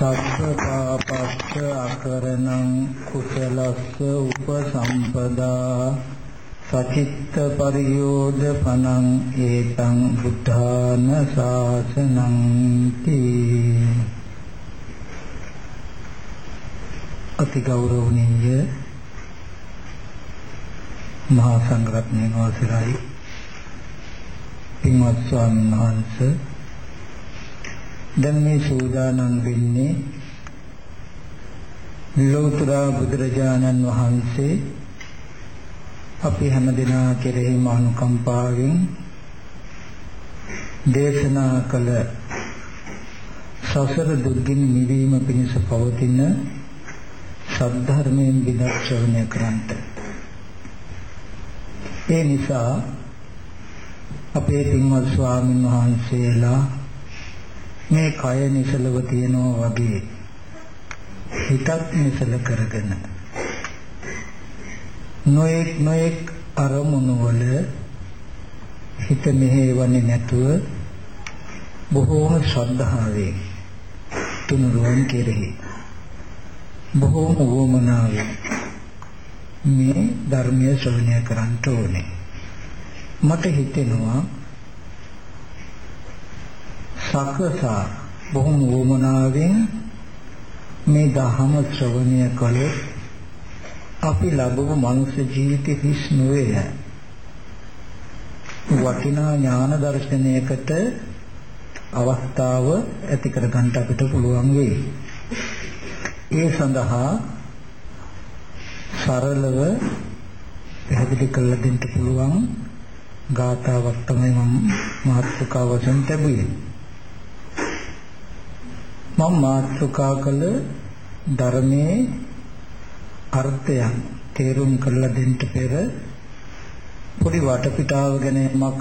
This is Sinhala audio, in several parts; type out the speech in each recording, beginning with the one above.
සත්පාපස්ස අකරණං කුසලස්ස උපසම්පදා සචිත්ත පරියෝධපනං ඒතං බුද්ධාන ශාසනං තී. අති ගෞරවණීය මහා සංඝරත්නයන් වහන්සේලායි. පින්වත් ස්වාමීන් වහන්සේ දැන් මේ සූදානම් වෙන්නේ ලෝතර බුදුරජාණන් වහන්සේ අපි හැමදෙනා කෙරෙහි මානුකම්පාවෙන් දේශනා කළ සසර දුක්ගින් නිවීම පිණිස පවතින සද්ධර්මයෙන් විදර්ශනය කරන්ට ඒ නිසා අපේ පින්වත් ස්වාමීන් වහන්සේලා මේ කය නිසලව තියනවා වගේ හිතත් නිසල කරගෙන නොඑක් නොඑක් අරමුණු වල හිත මෙහෙවන්නේ නැතුව බොහෝම ශ්‍රද්ධාවෙන් තුනුරුවන් කෙරෙහි බොහෝම වොමනාවෙන් මේ ධර්මයේ ශ්‍රවණය කරන්න ඕනේ. මට හිතෙනවා සකසා බොහොම වමනාවෙන් මේ ධහම ශ්‍රවණය කළොත් අපි ලැබුණු මනුෂ්‍ය ජීවිතේ හිස් නොවේ වටිනා ඥාන දර්ශනයකට අවස්ථාව ඇති කර ගන්නට අපිට පුළුවන් වෙයි. ඒ සඳහා සරලව පැහැදිලි කළ දෙන්න පුළුවන් ගාථාවක් තමයි මම මාතෘකාව වශයෙන් ලැබුවේ. මම මාතෘකා කළ ධර්මයේ අර්ථයන් තේරුම් කරලා දෙන්න පෙර පොඩි වටපිටාව ගැන යමක්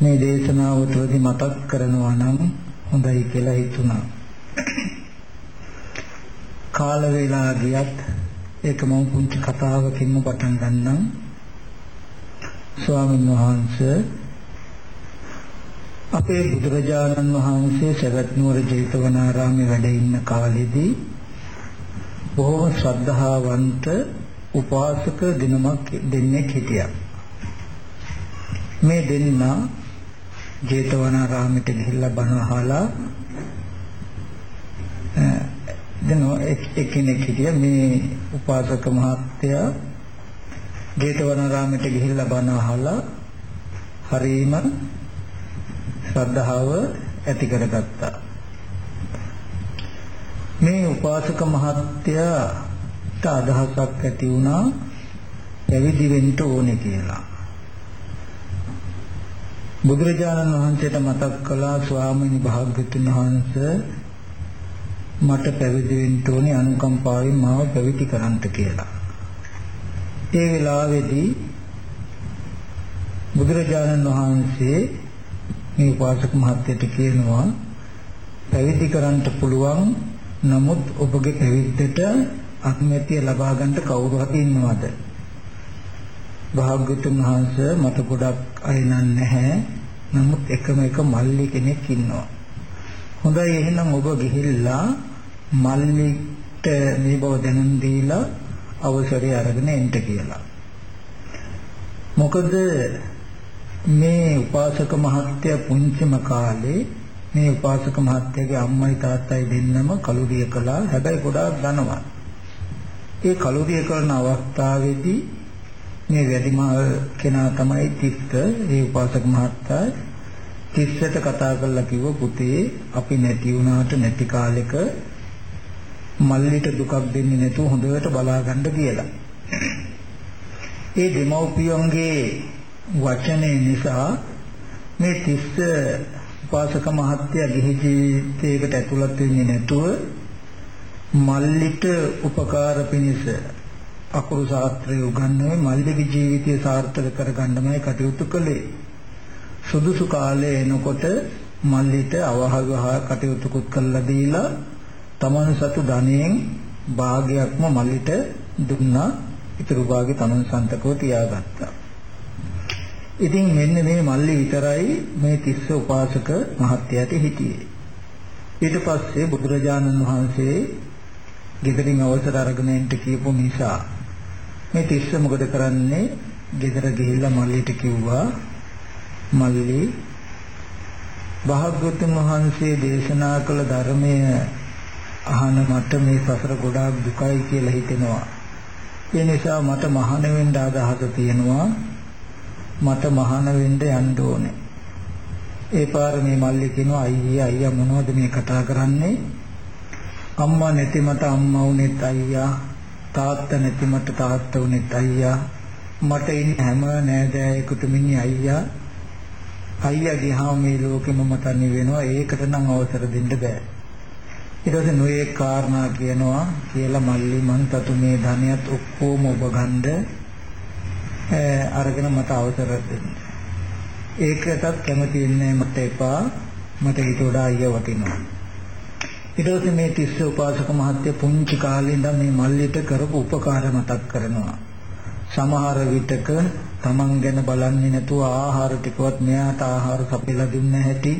මේ දේශනාව තුළදී මතක් කරනවා නම් හොඳයි කියලා හිතුණා. කාල වේලා ගියත් ඒක මම පුංචි කතාවකින්ම පටන් ගන්නම්. ස්වාමීන් වහන්සේ අපේ බුදුරජාණන් වහන්සේ සවැත් නුවර ජේතවනාරාමේ වැඩ ඉන්න කාලෙදී බොහෝ ශ්‍රද්ධාවන්ත උපාසක දිනමක් දෙන්නෙක් හිටියා. මේ දෙන්නා ජේතවනාරාමෙට ගිහිල්ලා බණ අහලා දැන් එක්කෙනෙක් හිටියා මේ උපාසක මහත්තයා ජේතවනාරාමෙට ගිහිල්ලා බණ අහලා හරීම ශ්‍රද්ධාව ඇති කරගත්තා. මේ උපාසක මහත්තයාට අදහසක් ඇති වුණා පැවිදි වෙන්න ඕනේ කියලා. බුදුරජාණන් වහන්සේට මතක් කළා ස්වාමීනි භාග්‍යතුන් වහන්සේ මට පැවිදි වෙන්න ඕනේ අනුකම්පාවෙන් මාව පැවිදි කරන්ට කියලා. ඒ වෙලාවේදී බුදුරජාණන් වහන්සේ මේ උපාසක මහත්තයට කියනවා පැවිදි කරන්න පුළුවන් නමුත් ඔබගේ පැවිද්දට අත්මැතිය ලබා ගන්න කවුරු හරි ඉන්නවද? භාග්‍යතුන් වහන්සේ මට ගොඩක් අය නැහැ. නමුත් එකම එක මල්ලි කෙනෙක් ඉන්නවා. හොඳයි එහෙනම් ඔබ ගිහිල්ලා මල්ලිට මේ බව දැනුම් දීලා අවසරය අරගෙන එන්න කියලා. මොකද මේ උපාසක මහත්තයා පුංචිම කාලේ මේ උපාසක මහත්තයාගේ අම්මයි තාත්තයි දෙන්නම කලුරිය කළා. හැබැයි ගොඩාක් ධනවත්. ඒ කලුරිය කරන අවස්ථාවේදී මේ වැඩිමහල් කෙනා තමයි තිස්ස ඒ උපාසක මහත්තයා තිස්සට කතා කරලා කිව්ව පුතේ අපි නැති වුණාට නැති කාලෙක මල්ලිට දුකක් දෙන්නේ නැතුව හොඳට බලා ගන්න කියලා. ඒ දෙමව්පියන්ගේ වචනේ නිසා මේ තිස්ස උපාසක මහත්තයා ගිහි ජීවිතයකට ඇතුළත් වෙන්නේ නැතුව මල්ලිට උපකාර පිණිස අකුරු ශාස්ත්‍රය උගන්වන්නේ මල්ලිගේ ජීවිතය සාර්ථක කරගන්නමයි කටයුතු කළේ. සුදුසු කාලේ එනකොට මල්ලිට අවහවහ කටයුතු කුත් කළා දීලා තමන් සතු ධනයෙන් භාගයක්ම මල්ලිට දුන්නා. ඊටු භාගෙ තමන් සන්තකව තියාගත්තා. ඉතින් මෙන්න මේ මල්ලි විතරයි මේ තිස්ස උපාසක මහත්තයාට හිටියේ. ඊට පස්සේ බුදුරජාණන් වහන්සේ ගෙදරින් අවසර අරගෙන එන්න කියපු නිසා මේ තිස්ස මොකද කරන්නේ? ගෙදර ගිහිල්ලා මල්ලිට කිව්වා මල්ලි භාග්‍යවතුන් වහන්සේ දේශනා කළ ධර්මය අහන මට මේ සසර ගොඩාක් දුකයි කියලා හිතෙනවා. ඒ නිසා මට මහාන වෙන්න අදහස තියෙනවා. මට මහාන වෙන්න යන්න ඕනේ. ඒ පාර මේ මල්ලි කියනවා අයියා අයියා මොනවද මේ කතා කරන්නේ? අම්මා නැති මට අම්මා වුනේත් අයියා. තාත්තා නැති මට තාත්තා වුනේත් අයියා. මට ඉන්න හැම නෑදෑයෙකුටම ඉන්නේ අයියා. අයියා ගියාම මේ ලෝකෙම මතන්නේ වෙනවා. ඒකට නම් අවසර දෙන්න බෑ. ඊට පස්සේ නොයේ කාරණා කියනවා කියලා මල්ලි මං තතු මේ ධනියත් ඔක්කොම ඔබ ගන්න. අරගෙන මට අවසර දෙන්න. ඒකටත් කැමති වෙන්නේ මට එපා. මට ඊට වඩා අයියා වටිනවා. ඊට පස්සේ මේ තිස්ස උපාසක මහත්තයා පුංචි කාලේ ඉඳන් මේ මල්ලිට කරපු උපකාර මතක් කරනවා. සමහර විටක Taman ගැන බලන්නේ නැතුව ආහාර ටිකවත් මෙයාට ආහාර සපයලා දුන්න හැටි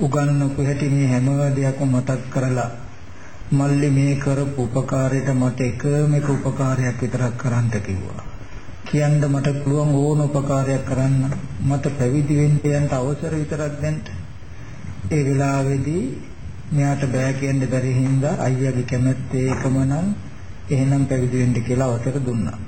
උගන්වපු හැටි මේ හැම දෙයක්ම මතක් කරලා මල්ලි මේ කරපු උපකාරයට මට එකම එක උපකාරයක් විතරක් කරන්න කිව්වා. කියන්න මට පුළුවන් ඕන උපකාරයක් කරන්න මට පැවිදි වෙන්න යන්න අවසර විතරක් දෙන්න. ඒ වෙලාවේදී මෙයාට බෑ කියන්න බැරි හින්දා අයියාගේ කැමැත්ත ඒකම නම් එහෙනම් පැවිදි වෙන්න කියලා අවසර දුන්නා.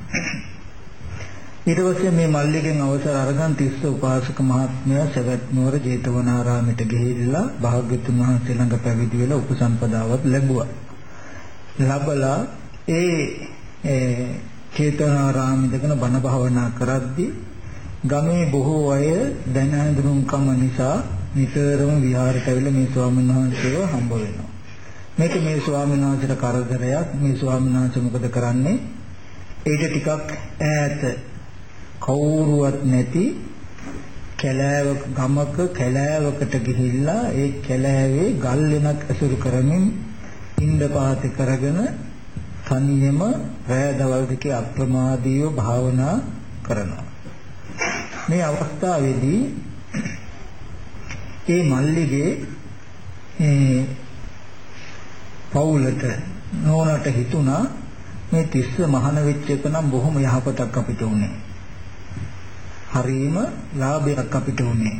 ඊට පස්සේ මේ මල්ලිගෙන් අවසර අරගෙන තිස්ස උපාසක මහත්මයා සවැත් නුවර ජේතවනාරාමයට ගිහිල්ලා භාග්‍යතුන් වහන්සේ ළඟ පැවිදි වෙලා උපසම්පදාවත් ලැබුවා. ලැබලා ඒ ජේතවනාරාමෙදගෙන බණ භාවනා කරද්දී ගමේ බොහෝ අය දැන හඳුනුම්කම නිසා නිතරම විහාරයට ඇවිල්ලා මේ ස්වාමීන් වහන්සේව හම්බ වෙනවා. මේක මේ ස්වාමීන් වහන්සේට කරදරයක්. මේ ස්වාමීන් වහන්සේ මොකද කරන්නේ? ඊට ටිකක් ඈත කවුරුවත් නැති කැලෑවක ගමක කැලෑවකට ගිහිල්ලා ඒ කැලෑවේ ගල් වෙනක් ඇසුරු කරමින් ඉන්ද පාති කරගෙන තනියම රෑ දවල් දෙකේ අප්‍රමාදීව භාවනා කරනවා මේ අවස්ථාවේදී ඒ මල්ලිගේ ඒ පවුලට නෝනට හිතුණා මේ තිස්ස මහාන වෙච්ච එක නම් බොහොම යහපතක් අපිට උනේ හරීම ලාභයක් අපිට උනේ.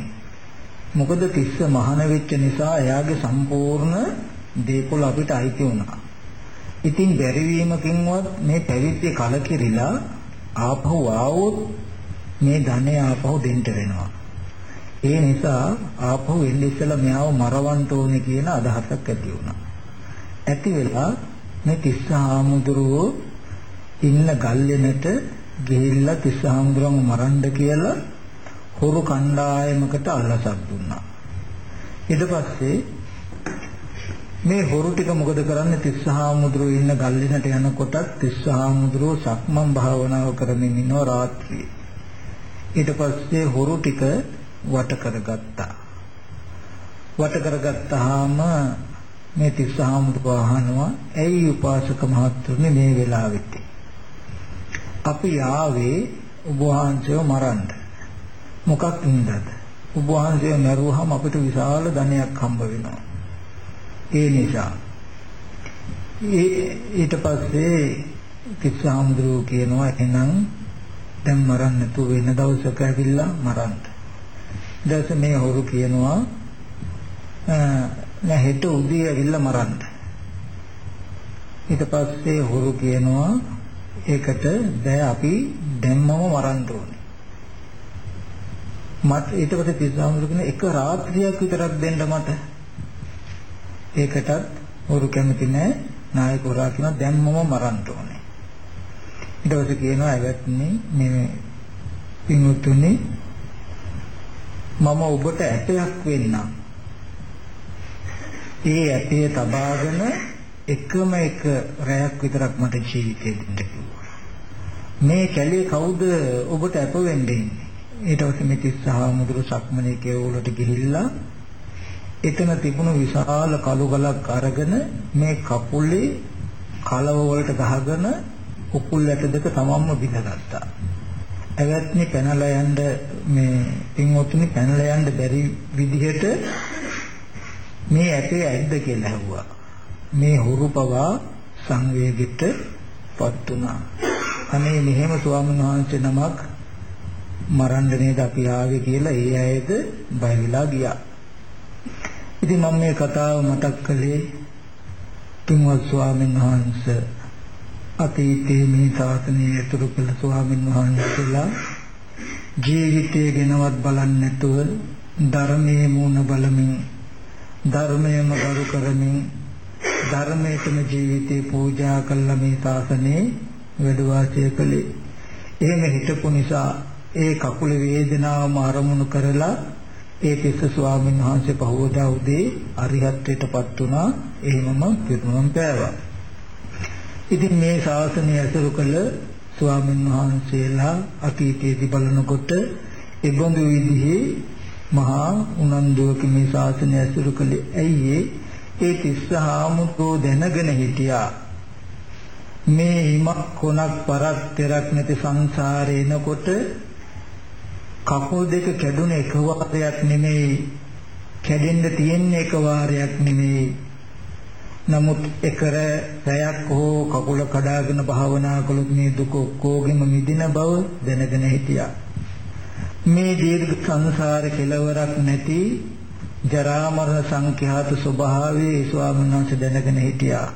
මොකද තිස්ස මහාන වෙච්ච නිසා එයාගේ සම්පූර්ණ දේපොළ අපිට අයිති වුණා. ඉතින් බැරිවීමකින්වත් මේ පැවිද්දේ කලකිරිලා ආපහු ආවොත් මේ ධනෙ ආපහු දෙන්න වෙනවා. ඒ නිසා ආපහු එන්න ඉස්සලා මෙයාව මරවන්න ඕනේ කියන අදහසක් ඇති වුණා. ඇති වෙලා මේ තිස්ස හාමුදුරුවෝ ඉන්න ගල්ලෙනට ගිහිල්ලා තිස්සහාමුදුරන්ව මරන්න කියලා හොරු කණ්ඩායමකට අල්ලසක් දුන්නා. ඊට පස්සේ මේ හොරු ටික මොකද කරන්නේ තිස්සහාමුදුරුව ඉන්න ගල්ලිනට යනකොට තිස්සහාමුදුරුව සක්මන් භාවනාව කරමින් ඉනවා රාත්‍රියේ. ඊට පස්සේ හොරු ටික වට කරගත්තා. වට කරගත්තාම මේ තිස්සහාමුදුරුව අහනවා ඇයි උපාසක මහත්තුනේ මේ වෙලාවෙත් අපි ආවේ ඔබ වහන්සේව මරන්න. මොකක් නින්දද? ඔබ වහන්සේව මරුවාම අපිට විශාල ධනයක් හම්බ වෙනවා. ඒ නිසා ඊට පස්සේ කිස්සාම්ද්‍රෝ කියනවා එහෙනම් දැන් මරන්න තු වෙන දවසක ඇවිල්ලා මරන්න. දැස මේ හොරු කියනවා නෑ හෙට උදේ ඇවිල්ලා මරන්න. ඊට පස්සේ හොරු කියනවා ඒකට දැන් අපි දැම්මම මරන්න ඕනේ. මට ඊට පස්සේ තිස්සාමුරු කියන එක රාත්‍රියක් විතරක් දෙන්න මට. ඒකටත් හොරු කැමති නෑ නායක හොරා කියන දැම්මම මරන්න ඕනේ. ඊට පස්සේ කියනවා ඇවැත්නි මේ පින්වතුනි මම ඔබට ඇටයක් වෙන්නම්. ඒ ඇටේ තබාගෙන එකම එක රැයක් විතරක් මට ජීවිතේ දෙන්න කිව්වා. මේ කැලේ කවුද ඔබට අප වෙන්නේ? ඊට පස්සේ මේ තිස්සහා මුදුරු සක්මනේ කෙවුලට ගිහිල්ලා එතන තිබුණු විශාල කළු ගලක් අරගෙන මේ කපුලේ කලව වලට ගහගෙන උකුල් ඇට දෙක තමන්ම බිඳගත්තා. ඇවැත්නි පැනලා යන්න මේ පින්වතුනි පැනලා යන්න බැරි විදිහට මේ ඇටේ ඇද්ද කියලා ඇහුවා. මේ හුරු පවා සංවේගයට පත් වුණා. අනේ මෙහෙම ස්වාමීන් වහන්සේ නමක් මරන්න නේද අපි ආවේ කියලා ඒ අයද බය වෙලා ගියා. ඉතින් මම මේ කතාව මතක් කළේ තුන්වත් ස්වාමීන් වහන්සේ අතීතයේ මේ ශාසනය ඇතුළු කළ ස්වාමීන් වහන්සේලා ජීවිතය ගැනවත් බලන්නේ නැතුව ධර්මයේ මූණ බලමින් ධර්මයම කරු කරමින් ධර්මයටම ජීවිතේ පූජා කළ මේ ශාසනයේ වැඩ වාසය කළේ. එහෙම හිටපු නිසා ඒ කකුල වේදනාවම අරමුණු කරලා ඒ තිස්ස ස්වාමීන් වහන්සේ පහවදා උදේ අරිහත්ත්වයටපත් වුණා. එහෙමම පිරුණම් පෑවා. ඉතින් මේ ශාසනය ඇසුරු කළ ස්වාමීන් වහන්සේලා අතීතයේදී බලනකොට ඒබඳු විදිහේ මහා උනන්දුවක මේ ශාසනය ඇසුරු කළේ ඇයි ඒ තිස්ස හාමුදුරුවෝ දැනගෙන හිටියා මේ හිමක් කොනක් පරක් තෙරක් නැති සංසාරේ එනකොට කකුල් දෙක කැඩුන එක වාරයක් නෙමෙයි කැඩෙන්න තියෙන එක වාරයක් නෙමෙයි නමුත් එකර පැයක් හෝ කකුල කඩාගෙන භාවනා කළොත් මේ දුක ඔක්කොගෙම මිදින බව දැනගෙන හිටියා. මේ දීර්ඝ සංසාර කෙලවරක් නැති ජරා මරණ සංඛ්‍යාත ස්වභාවයේ ස්වාමීන් වහන්සේ දැනගෙන හිටියා.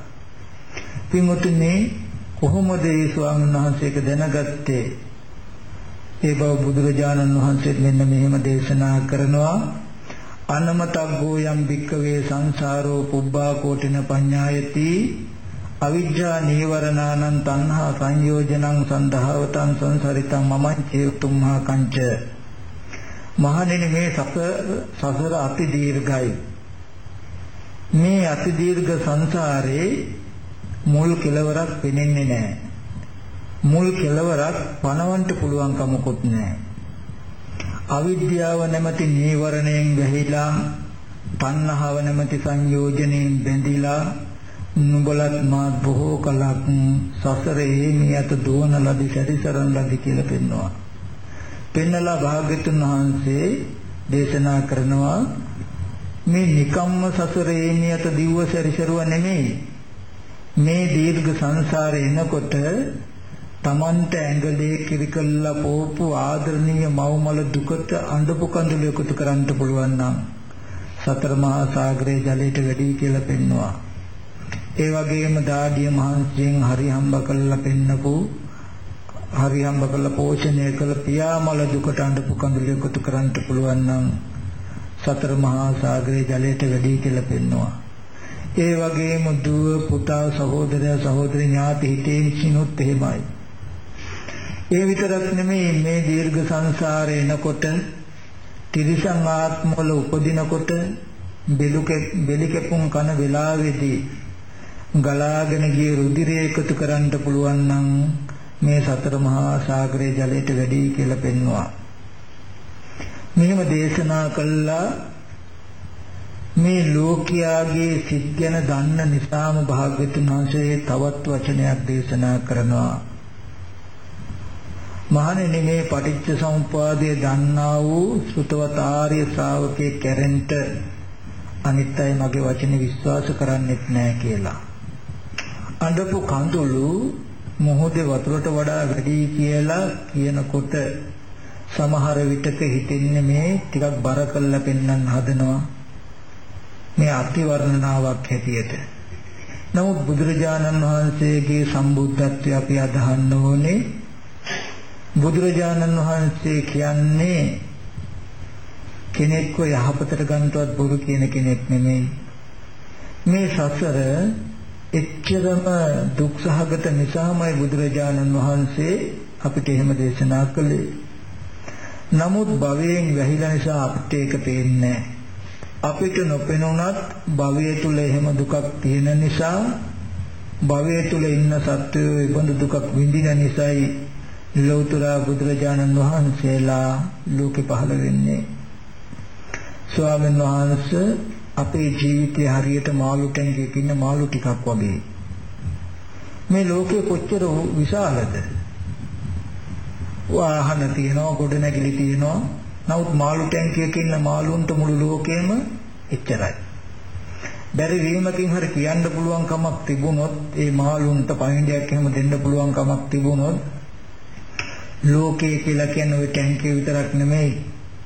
පින්වතුනි කොහොමද මේ ස්වාමීන් වහන්සේක දැනගත්තේ? ඒ බව බුදුරජාණන් වහන්සේ මෙන්න මෙහෙම දේශනා කරනවා. අනමතග්ගෝ යම් භික්කවේ සංසාරෝ පුබ්බා කෝටින පඤ්ඤායති. අවිජ්ජා නීවරණානං තණ්හා සංයෝජනං සන්දහවතං සංසරිතං මමං චේතුම්හා කංච මහණෙනි මේ සසර අති දීර්ඝයි. මේ අති දීර්ඝ සංසාරේ මුල් කෙලවරක් පෙනෙන්නේ නැහැ. මුල් කෙලවරක් පණවන්න පුළුවන් කමකුත් නැහැ අවිද්‍යාව නැමැති නීවරණයෙන් වැහිලා තණ්හාව නැමැති සංයෝජනයෙන් බැඳිලා නුඹලත් මා බොහෝ කලක් සසරේ මියත දුවන ලදි සැරිසරන ලදි කියලා පෙන්වනවා. පෙන්නලා භාග්‍යතුන් වහන්සේ දේශනා කරනවා මේ නිකම්ම සසරේ මියත දිව්ව සැරිසරුව නෙමෙයි. මේ දීර්ඝ සංසාරේ එනකොට Tamanta ඇඟලේ කිරිකල්ලා පෝපු ආදරණීය මව්මල දුකට අඬපු කඳුළු එකතු කරන්න පුළුවන් නම් සතර මහා සාගරයේ ජලයට වැඩි කියලා පෙන්නවා. ඒ වගේම දාඩිය මහන්සියෙන් හරි හම්බ කළා පෙන්නපු හරි හම්බ කළා පෝෂණය කළ පියාමල දුකට අඬපු කඳුළු එකතු කරන්න පුළුවන් නම් සතර මහා සාගරයේ ජලයට වැඩි කියලා පෙන්නවා. ඒ වගේම දුව පුතා සහෝදරයා සහෝදරි ඥාති හිතේ නිසිනුත් එහෙමයි. ඒ විතරක් නෙමෙයි මේ දීර්ඝ සංසාරේ එනකොට තිරිසන් ආත්මවල උපදිනකොට බෙලු බෙලි කැපුම් කන වෙලාවේදී ගලාගෙන ගිය රුධිරය එකතු කරන්න පුළුවන් නම් මේ සතර මහා සාගරයේ ජලයට වැඩි කියලා පෙන්වුවා. මෙහෙම දේශනා කළා මේ ලෝකියාගේ සිත් ගැන දන්න නිසාම භාග්‍යතුන් වහන්සේ තවත් වචනයක් දේශනා කරනවා. මහණෙනි මේ පටිච්ච සමුප්පාදය දන්නා වූ සුතවත ආර්ය ශ්‍රාවකේ කැරෙන්ට අනිත් අය මගේ වචනේ විශ්වාස කරන්නෙත් නෑ කියලා. අඬපු කඳුළු මොහොතේ වතුරට වඩා වැඩි කියලා කියනකොට සමහර විටක හිතෙන්නේ මේ ටිකක් බර කළා පෙන්වන්න හදනවා. මේ අතිවර්ණනාවක් හැටියට. නමුත් බුදුරජාණන් වහන්සේගේ සම්බුද්ධත්වය අපි අදහන්න ඕනේ බුදුරජාණන් වහන්සේ කියන්නේ කෙනෙක්ව යහපතට ගන්නවත් බොරු කියන කෙනෙක් නෙමෙයි. මේ සසර එච්චරම දුක්සහගත නිසාමයි බුදුරජාණන් වහන්සේ අපිට එහෙම දේශනා කළේ. නමුත් භවයෙන් වැහිලා නිසා අපිට ඒක පේන්නේ අපිට නොපෙනුනත් භවය තුල එහෙම දුකක් තියෙන නිසා භවය තුල ඉන්න සත්වයෝ ඒ බඳු දුකක් විඳින නිසායි ලෞතර බුදුරජාණන් වහන්සේලා ලෝකෙ පහළ වෙන්නේ ස්වාමීන් වහන්සේ අපේ ජීවිතය හරියට මාළු ටැංකියක ඉන්න මාළු ටිකක් වගේ මේ ලෝකේ කොච්චර විශාලද වාහන තියෙනවා, ගොඩනැගිලි තියෙනවා. නමුත් මාළු ටැංකියක ඉන්න මාළුන්ට මුළු ලෝකෙම එච්චරයි. බැරි වීමකින් හරි කියන්න පුළුවන් කමක් තිබුණොත් ඒ මාළුන්ට පණිඩයක් එහෙම දෙන්න පුළුවන් කමක් තිබුණොත් ලෝකේ කියලා කියන්නේ ওই ටැංකිය විතරක් නෙමෙයි.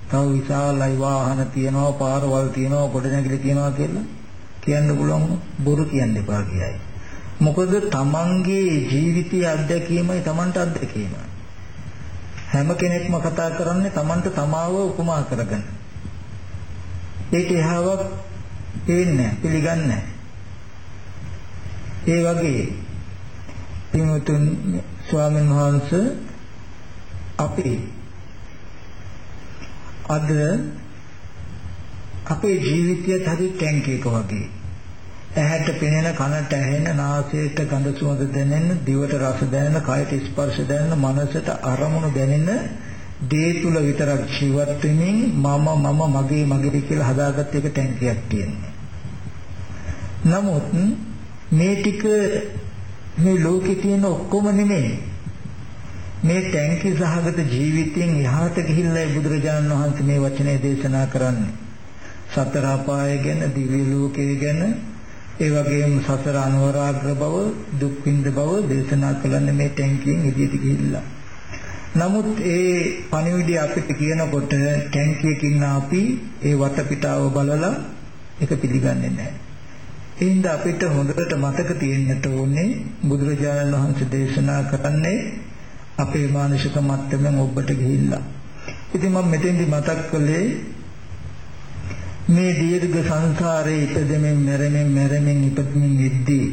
තව විශාලයි වාහන තියෙනවා, පාරවල් තියෙනවා, ගොඩනැගිලි තියෙනවා කියලා කියන්න පුළුවන් බොරු කියන්න එපා කියයි. මොකද තමන්ගේ ජීවිතයේ අත්දැකීමයි තමන්ට අත්දැකීම. හැම කෙනෙක්ම කතා කරන්නේ තමන්ට තමාව උපමා කරගෙන. ඒක එහාවක් පේන්නේ පිළිගන්නේ ඒ වගේ පින්වතුන් ස්වාමීන් වහන්සේ අපි අද අපේ ජීවිතයත් හරි ටැංකියක වගේ ඇහැට පෙනෙන කනට ඇහෙන නාසයට ගඳ සුවඳ දැනෙන දිවට රස දැනෙන කයට ස්පර්ශ දැනෙන මනසට අරමුණු දැනෙන දේ තුල විතරක් ජීවත් වෙමින් මම මම මගේ මගේ කියලා හදාගත්ත එක ටැංකියක් තියෙනවා. නමුත් මේ ටික මේ ලෝකේ තියෙන ඔක්කොම නෙමෙයි. මේ ටැංකි සහගත ජීවිතයෙන් එහාට ගිහිල්ලා බුදුරජාණන් වහන්සේ මේ වචනේ දේශනා කරන්නේ. සතර අපාය ගැන, දිව්‍ය ලෝකය ගැන, ඒ වගේම සතර අනවරාග්‍ර බව, දුක් විඳ බව දේශනා කළන්නේ මේ ටැංකියෙන් එදිට ගිහිල්ලා. නමුත් ඒ පණිවිඩය අපිට කියනකොට ටැංකියකින් අපි ඒ වටපිටාව බලලා ඒක පිළිගන්නේ නැහැ. ඒ හින්දා අපිට හොඳට මතක තියෙන්නට ඕනේ බුදුරජාණන් වහන්සේ දේශනා කරන්නේ අපේ මානසික මට්ටමින් ඔබට ගිහිල්ලා. ඉතින් මම මෙතෙන්දි මතක් කළේ මේ දීර්ඝ සංසාරේ ඉපදෙමින් මැරෙමින් මැරෙමින් ඉපදෙමින් ඉද්දී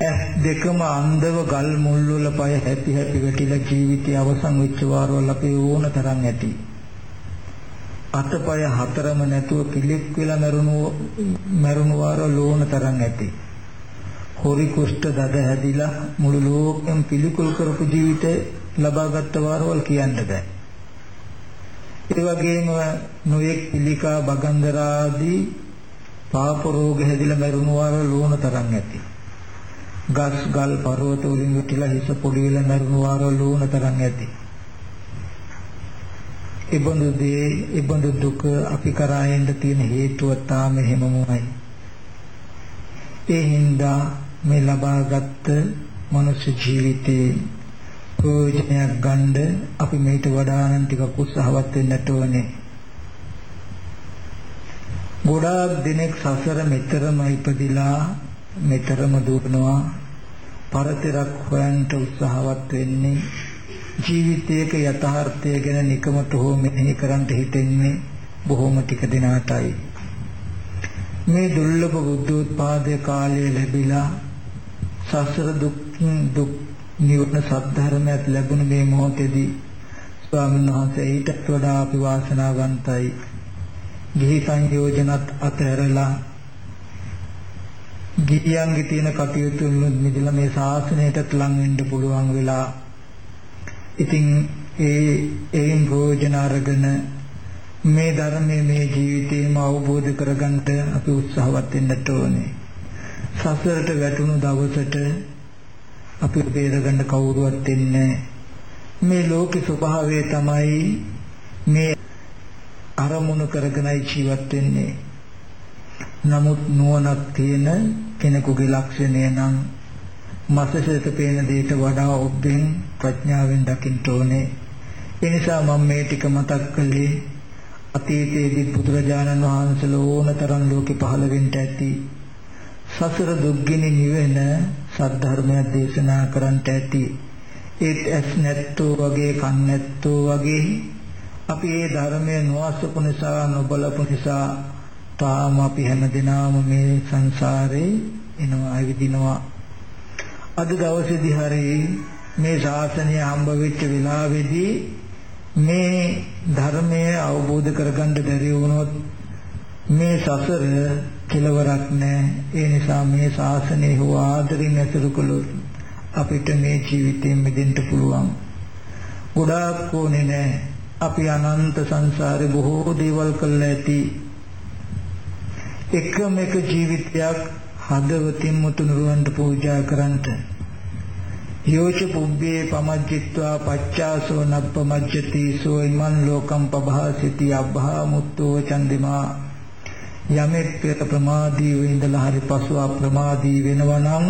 ඇස් දෙකම අන්ධව ගල් මුල් වල පය හැපි හැපි වැටිලා ජීවිතය අවසන් වෙච්ච වාරවල් අපේ ඕන තරම් ඇති. අතපය හතරම නැතුව පිළික් වෙලා මරුණු මරුණු වාරවල් ඕන තරම් ඇති. හොරි කුෂ්ඨ දද හැදිලා මුළු ලෝකෙම පිළිකුල් කරපු ජීවිතේ ලබාගත් වාරවල් කියන්න බෑ. ඒ වගේම නොයෙක් පිළිකා බගන්දරාදී පාප රෝග හැදිලා මරුණු වාරවල් ඕන තරම් ඇති. ගස් ගල් පර්වත වලින් විටිලා හිස පොඩි වෙලා මරුණු වාරවල් ඕන තරම් ඇති. ඉබඳු දේ ඉබඳු දුක අපි කරා එන්න තියෙන හේතුව තාම හැමමයි. ඒ හින්දා මේ ලබාගත් මනුෂ්‍ය ජීවිතේ ප්‍රයෝජනයක් ගන්න අපි මේට වඩා නම් ටිකක් උත්සාහවත් වෙන්නට ඕනේ. ගොඩාක් දිනක් සසර මෙතරම ඉපදිලා මෙතරම දුරනවා පරතරක් හොයන්න උත්සාහවත් වෙන්නේ ජීවිතයක යථාර්ථය ගැන නිකමට හෝ මෙනෙහි කරන්න හිතෙන්නේ බොහොම ටික දිනකටයි මේ දුර්ලභ බුද්ධෝත්පාදයේ කාලය ලැබිලා සසර දුක්ඛින් දුක් නිවන සද්ධර්මයක් ලැබුණ මේ මොහොතේදී ස්වාමීන් වහන්සේ ඊටත් වඩා අපි වාසනාවන්තයි ගිහි සංයෝජනත් අතහැරලා ගිහියන්ගේ තියෙන කටයුතු මිදලා මේ ශාසනයටත් ලං වෙන්න පුළුවන් වෙලා ඉතින් ඒ ඒන් ප්‍රයෝජන අරගෙන මේ ධර්මයේ මේ ජීවිතේම අවබෝධ කරගන්න අපි උත්සාහවත් වෙන්නට ඕනේ. සසරට වැටුණු දවසට අපි බේරගන්න කවුරුවත් ඉන්නේ මේ ලෝකේ ස්වභාවය තමයි මේ අරමුණු කරගෙනයි ජීවත් වෙන්නේ. නමුත් නුවණක් තියෙන කෙනෙකුගේ ලක්ෂණය නම් මසසට පේන දෙයට වඩා ඔබෙන් ප්‍රඥාවෙන් දකින්න ඕනේ. ඒ නිසා මම මේ ටික මතක් කළේ අතීතයේදී බුදුරජාණන් වහන්සේලා ඕනතරම් ලෝකෙ පහළ වෙන්න ඇති. සසර දුක්ගිනි නිවෙන සද්ධර්මයක් දේශනා කරන්නට ඇති. ඒත් ඇස් නැත්තෝ වගේ කන් නැත්තෝ වගේ අපි මේ ධර්මය නොඅසපු නිසා නොබලපු නිසා තාම අපි හැමදෙනාම මේ සංසාරේ එනවා ඇවිදිනවා අද දවසේදී හරි මේ ශාසනය හම්බ වෙච්ච වෙලාවේදී මේ ධර්මය අවබෝධ කරගන්න බැරි වුණොත් මේ සසර කෙලවරක් නැහැ. ඒ නිසා මේ ශාසනය හෝ ආදරින් ඇසුරු කළොත් අපිට මේ ජීවිතයෙන් මිදෙන්න පුළුවන්. ගොඩාක් ඕනේ නැහැ. අපි අනන්ත සංසාරේ බොහෝ දේවල් කළා ඇති එකම එක ජීවිතයක් හදවතින් මුතුනුරවන්ට පූජා කරන්ට යෝච පුබ්බේ පමජ්ජිත්වා පච්චාසෝ නප්පමජ්ජති සෝ ඉමන් ලෝකම් පභාසිති අබ්බා මුත්තෝ චන්දිමා යමෙක් පෙර ප්‍රමාදී වෙඳලා හරි පසු අප්‍රමාදී වෙනවා නම්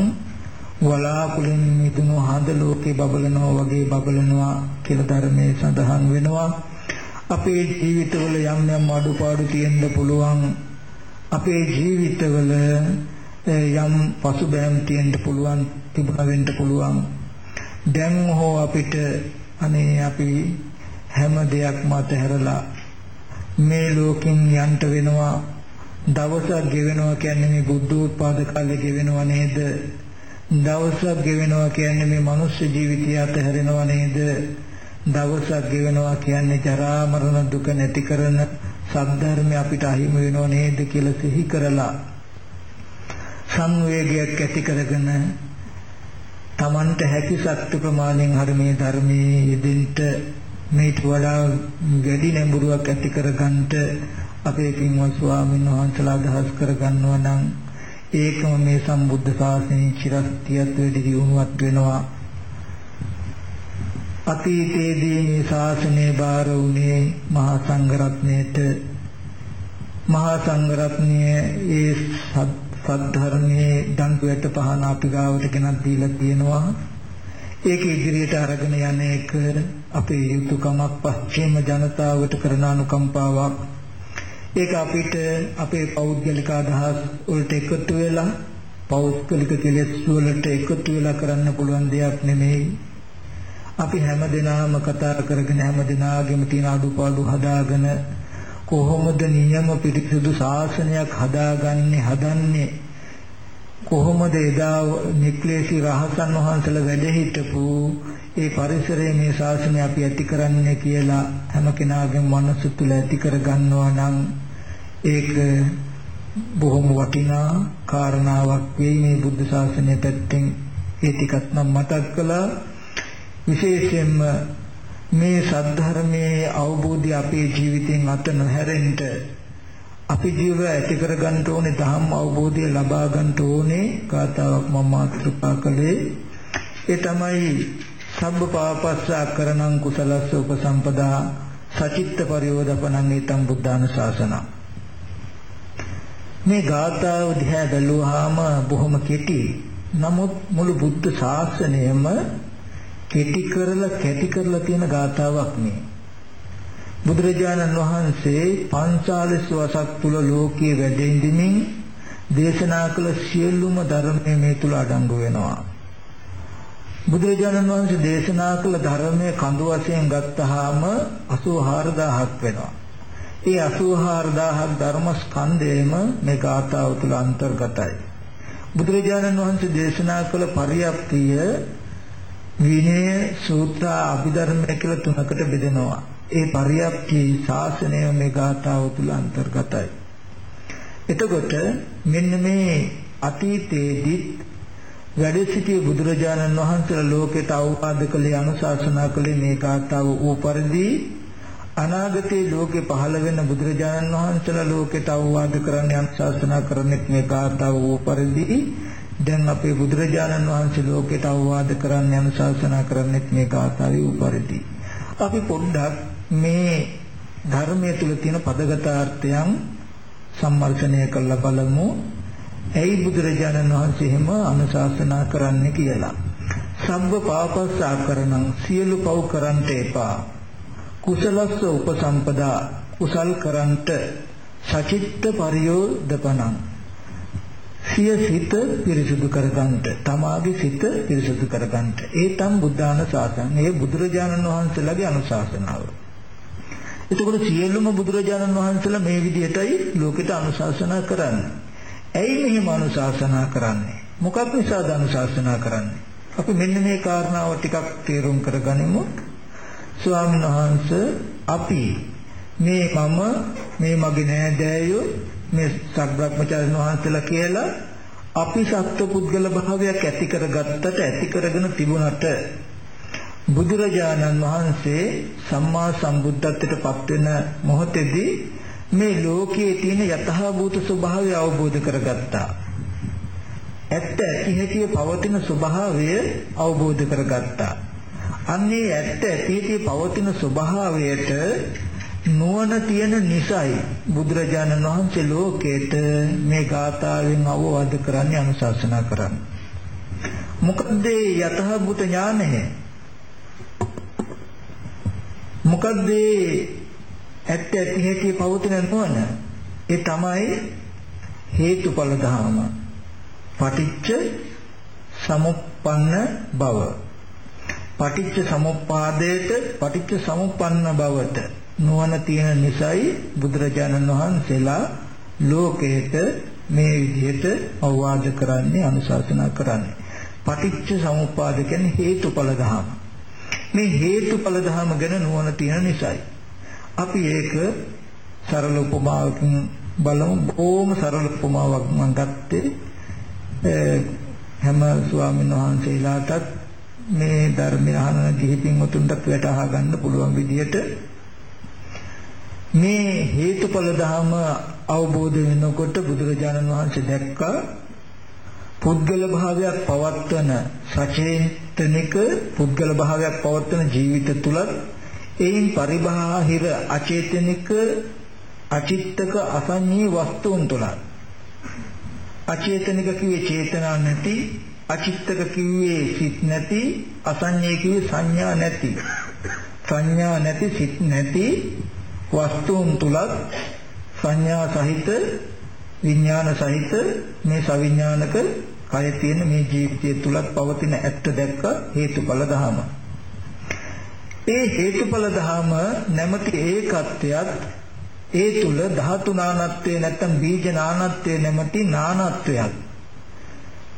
වලාකුලින් මිදුණු හඳ ලෝකේ බබලනවා වගේ බබලනවා කියලා ධර්මයේ සඳහන් වෙනවා. අපේ ජීවිතවල යම් යම් අඩුපාඩු තියෙන්න පුළුවන්. අපේ ජීවිතවල යම් පසුබෑම් තියෙන්න පුළුවන් තිබුණා වෙන්න පුළුවන්. දැන් හෝ අපිට අනේ අපි හැම දෙයක්ම අතහැරලා මේ ලෝකෙන් යන්න වෙනවා. දවසක් ගෙවෙනවා කියන්නේ මේ බුද්ධ උත්පාද කාලේ ගෙවෙනවා නේද? දවසක් ගෙවෙනවා කියන්නේ මේ මනුස්ස ජීවිතය අතහැරෙනවා නේද? දවසක් ගෙවෙනවා කියන්නේ ජරා මරණ දුක නැති කරන සද්ධර්මය අපිට අහිමි වෙනව නේද කියලා සිහි කරලා සංවේගයක් ඇති කරගෙන Tamanට හැකි ශක්ති ප්‍රමාණයෙන් හරි මේ ධර්මයේ යෙදෙන්න මේට වඩා වැඩි නැඹුරුවක් ඇති කරගන්නට අපේ පින්වත් ස්වාමීන් වහන්සේලා අදහස් කරගන්නවා නම් ඒකම මේ සම්බුද්ධ ශාසනයේ චිරස්තියත් වැඩි දියුණුවක් වෙනවා. අතීතයේදී මේ ශාසනය බාර වුණේ මහා සංඝරත්නයට. මහා සංඝරත්නයේ ඒ සද්ධර්මයේ දන්පුවට පහන අපි ගාවට ගෙනත් දීලා තියෙනවා. ඒක ඉදිරියට අරගෙන යන එක අපේ යුතුයකමක් පස්චිම ජනතාවට කරන අනුකම්පාවක්. ඒක අපිට අපේ පෞද්ගලික අදහස් වලට එකතු වෙලා පෞද්ගලික කෙලෙස් වලට එකතු වෙලා කරන්න පුළුවන් දෙයක් නෙමෙයි. අපි හැමදෙනාම කතා කරගෙන හැමදෙනාගේම තියෙන අඩුපාඩු හදාගෙන කොහොමද නියම පිරිසිදු ශාසනයක් හදාගන්නේ හදන්නේ කොහොමද එදා නික්ලේශී රහතන් වහන්සේලා වැඩ හිටපු ඒ පරිසරයේ මේ ශාසනය අපි ඇති කරන්නේ කියලා හැම කෙනාගේම මනස තුල ඇති කර ගන්නවා නම් ඒක බොහොම වටිනා කාරණාවක් වෙයි මේ බුද්ධ ශාසනය පැත්තෙන්. ඒ ටිකක් නම් මතක් කළා. විශේෂයෙන්ම මේ සද්ධර්මයේ අවබෝධය අපේ ජීවිතෙන් අත නොහැරෙන්න අපි ජීව ඇති කර ගන්න ඕනේ ධම්ම අවබෝධය ලබා ගන්න ඕනේ. කාතාවක් මම මාතෘකා කළේ. ඒ තමයි සබ්බ පාපස්සා කරණං කුසලස්ස උපසම්පදා සචිත්ත පරියෝදපණං ඊතම් බුද්ධාන ශාසනං මේ ගාථාව දිහා බැලුවාම බොහොම කෙටි. නමුත් මුළු බුද්ධ ශාසනයම කෙටි කරලා කැටි කරලා තියෙන ගාථාවක් නේ. බුදුරජාණන් වහන්සේ පංචාලිස් වසක් තුල ලෝකයේ වැඩ ඉඳිමින් දේශනා කළ සියලුම ධර්මයේ මේ තුල අඩංගු වෙනවා. බුදුරජාණන් වහන්සේ දේශනා කළ ධර්මයේ කඳු වශයෙන් ගත්තාම 84000ක් වෙනවා. ඒ 84000ක් ධර්මස්කන්ධයම මේ ගාථාව තුළ අන්තර්ගතයි. බුදුරජාණන් වහන්සේ දේශනා කළ පරියප්තිය විනය සූත්‍ර අභිධර්ම කියලා තුනකට බෙදෙනවා. ඒ පරියප්ති ශාසනය මේ ගාථාව තුළ අන්තර්ගතයි. එතකොට මෙන්න මේ අතීතයේදීත් වැඩ සිටි බුදුරජාණන් වහන්සේලා ලෝකයට අවවාද කළේ අනුශාසනා කළේ මේ ගාථාව ඌ පරිදි අනාගතයේ ලෝකේ පහළ වෙන බුදුරජාණන් වහන්සේලා ලෝකයට අවවාද කරන්න අනුශාසනා කරන්නෙත් මේ කාර්තාව වූ පරිදි දැන් අපේ බුදුරජාණන් වහන්සේ ලෝකයට අවවාද කරන්න අනුශාසනා කරන්නෙත් මේ කාර්තාවේ වූ පරිදි. අපි පොඩ්ඩක් මේ ධර්මයේ තුල තියෙන පදගතාර්ථයන් සම්මර්ෂණය කරලා බලමු. ඇයි බුදුරජාණන් වහන්සේ එහෙම අනුශාසනා කරන්න කියලා. සම්බ පාපස්සා කරනං සියලු පව් කරන්ට එපා. කුසලස්ස උපසම්පදා කුසල් කරන්ට සචිත්ත පරියෝදපණං සිය සිත පිරිසුදු කරගන්නට තමාගේ සිත පිරිසුදු කරගන්නට. ඒ තම් බුද්ධාන ශාසන ඒ බුදුරජාණන් වහන්සේලාගේ අනුශාසනාව. එතකොට සියලුම බුදුරජාණන් වහන්සේලා මේ විදිහටයි ලෝකෙට අනුශාසනා කරන්නේ. ඇයි මෙහෙම අනුශාසනා කරන්නේ? මොකක් නිසාද අනුශාසනා කරන්නේ? අපි මෙන්න මේ කාරණාව ටිකක් තේරුම් කරගනිමු. ස්වාමීන් වහන්සේ අපි මේ මම මේ මගේ නෑදෑයෝ මේ සග්‍රාත්මචාර්යන් වහන්සේලා කියලා අපි සත්ව පුද්ගල භාවයක් ඇති කරගත්තට ඇති කරගෙන තිබුණට බුදුරජාණන් වහන්සේ සම්මා සම්බුද්ධත්වයට පත් වෙන මොහොතේදී මේ ලෝකයේ තියෙන යථාභූත ස්වභාවය අවබෝධ කරගත්තා. ඇත්ත ඇති හැටි පවතින ස්වභාවය අවබෝධ කරගත්තා. අන්නේ ඇත්ත ඇති හැටි පවතින ස්වභාවයට නුවණ තියෙන නිසයි බුදුරජාණන් වහන්සේ ලෝකයට මේ ගාථාවෙන් අවවාද කරන්නේ අනුශාසනා කරන්නේ. මොකද යතහබුත ඥානය? මොකද ඇත්ත ඇති හැටි පවතින නුවණ? ඒ තමයි හේතුඵල ධර්ම. පටිච්ච සමුප්පන්න බව. පටිච්ච සමුප්පාදයට පටිච්ච සමුප්පන්න බවට නුවණ තියෙන නිසායි බුදුරජාණන් වහන්සේලා ලෝකයට මේ විදිහට අවවාද කරන්නේ අනුශාසනා කරන්නේ. පටිච්ච සමුප්පාද කියන්නේ හේතුඵල ධර්ම මේ හේතුඵල ධර්ම ගැන නුවණ තියෙන නිසායි. අපි ඒක සරල උපමාවකින් බලමු. බොහොම සරල උපමාවක් මම ගත්තේ හැම ස්වාමීන් වහන්සේලාටත් මේ ධර්මය අහන ගිහිපින් උතුම්ටත් වැටහා ගන්න පුළුවන් විදිහට මේ හේතුඵල ධර්ම අවබෝධ වෙනකොට බුදුරජාණන් වහන්සේ දැක්කා පුද්ගල භාවයක් පවත්වන සචේතනික පුද්ගල භාවයක් පවත්වන ජීවිත තුලත් එයින් පරිබාහිර අචේතනික අචිත්තක අසඤ්ඤී වස්තුන් තුල අචේතනික කිව්වේ චේතනා නැති අචිත්තක කිව්වේ සිත් නැති අසඤ්ඤේ කිව්වේ සංඥා නැති. සංඥා නැති සිත් නැති වස්තුන් තුලත් සංඥා සහිත විඥාන සහිත මේ සවිඥානික කය තියෙන මේ ජීවිතය තුලත් පවතින ඇත්ත දැක්ක හේතුඵල ධහම. ඒ හේතුඵල ධහම නැමැති ඒකත්වයක් ඒ තුල ධාතු නානත්වයේ නැත්තම් බීජ නානත්වයේ නැමැති නානත්වයක්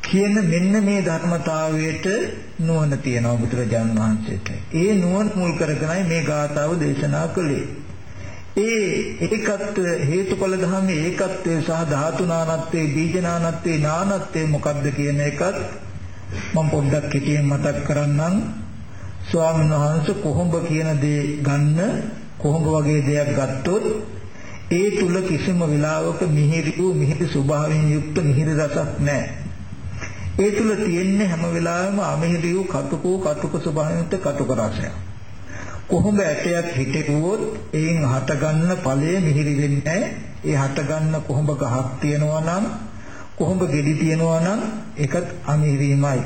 කියන මෙන්න මේ ධර්මතාවයට නුවණ තියෙනවා බුදුරජාන් වහන්සේට. ඒ නුවණ මුල් කරගෙනයි මේ ගාථාව දේශනා කළේ. ඒ ඒකත්ව හේතුඵල ධර්මයේ ඒකත්වය සහ ධාතු නානත්වයේ බීජ නානත්වයේ නානත්වයේ මොකක්ද කියන එකත් මම පොඩ්ඩක් හිතියෙන් මතක් කරන්නම්. ස්වාමීන් වහන්සේ කොහොඹ කියන දේ ගන්න කොහොඹ වගේ දෙයක් ගත්තොත් ඒ තුල කිසිම වෙලාවක මිහිරි වූ මිහිරි ස්වභාවයෙන් යුක්ත මිහිරි රසක් නැහැ. ඒ තුල තියෙන්නේ හැම වෙලාවෙම අමිහිරි වූ කටුකෝ කටුක ස්වභාවයෙන් යුක්ත කටුක රසයක්. කොහොඹ ඇටයක් හිටෙකුවොත් එයින් හටගන්න ඵලය මිහිරි වෙන්නේ ඒ හටගන්න කොහොඹ ගහක් තියෙනවා නම් කොහොඹ ගෙඩි තියෙනවා නම් ඒකත් අමිහිරිමයි.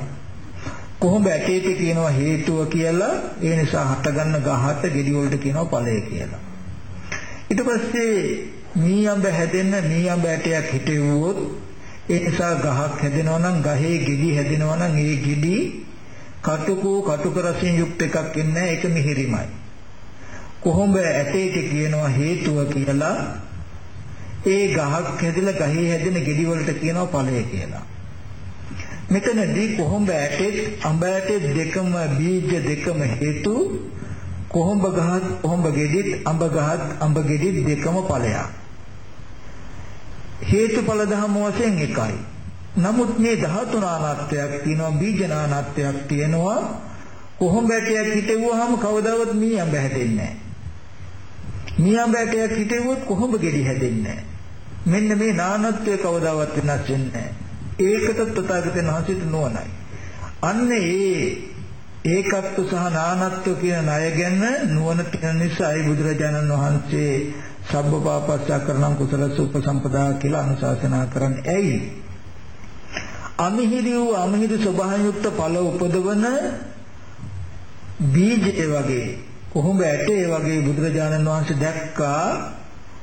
කොහොඹ ඇටේට කියනවා හේතුව කියලා ඒ නිසා හටගන්න ගහට ගෙඩි වලට කියනවා ඵලය කියලා. ඊට පස්සේ මී අඹ හැදෙන්න මී අඹ ඇටයක් හිටෙව්වොත් ඒ නිසා ගහක් හැදෙනවා නම් ගහේ ගෙඩි හැදෙනවා නම් ඒ ගෙඩි කටුකෝ කටුක රසයෙන් යුක්ත එකක් ඉන්නේ ඒක මිහිරිමයි. කොහොඹ ඇටේට කියනවා හේතුව කියලා ඒ ගහක් හැදිලා ගහේ හැදෙන ගෙඩි වලට කියනවා ඵලය කියලා. මෙතනදී කොහොඹ ඇටෙත් අඹ ඇටෙත් දෙකම බීජ දෙකම හේතු කොහොඹ ගහත් කොහොඹ ගෙඩිත් අඹ ගහත් අඹ ගෙඩිත් දෙකම ඵලයක් හේතුඵල ධර්ම වශයෙන් එකයි. නමුත් මේ ධාතු නානත්වයක් තියෙනවා බීජ නානත්වයක් තියෙනවා. කොහොඹ ඇටයක් හිටෙව්වහම කවදාවත් මී අඹ හැදෙන්නේ නැහැ. මී අඹ ඇටයක් හිටෙව්වොත් කොහොඹ ගෙඩි හැදෙන්නේ නැහැ. මෙන්න මේ නානත්වය කවදාවත් වෙනස් වෙන්නේ නැහැ. ඒකට තථාගතයන් වහන්සේට නොවනයි. අන්න ඒ ඒකත්ව සහ නානත්ව කියන ණය ගැන නුවණ තියෙන නිසායි බුදුරජාණන් වහන්සේ සබ්බපාපස්සා කරනම් කුසල සුපසම්පදා කියලා අනුශාසනා කරන්නේ. ඇයි? අමිහිරි වූ අමිහිරි ස්වභාවයුක්ත ඵල උපදවන බීජය වගේ කොහොඹ ඇටේ වගේ බුදුරජාණන් වහන්සේ දැක්කා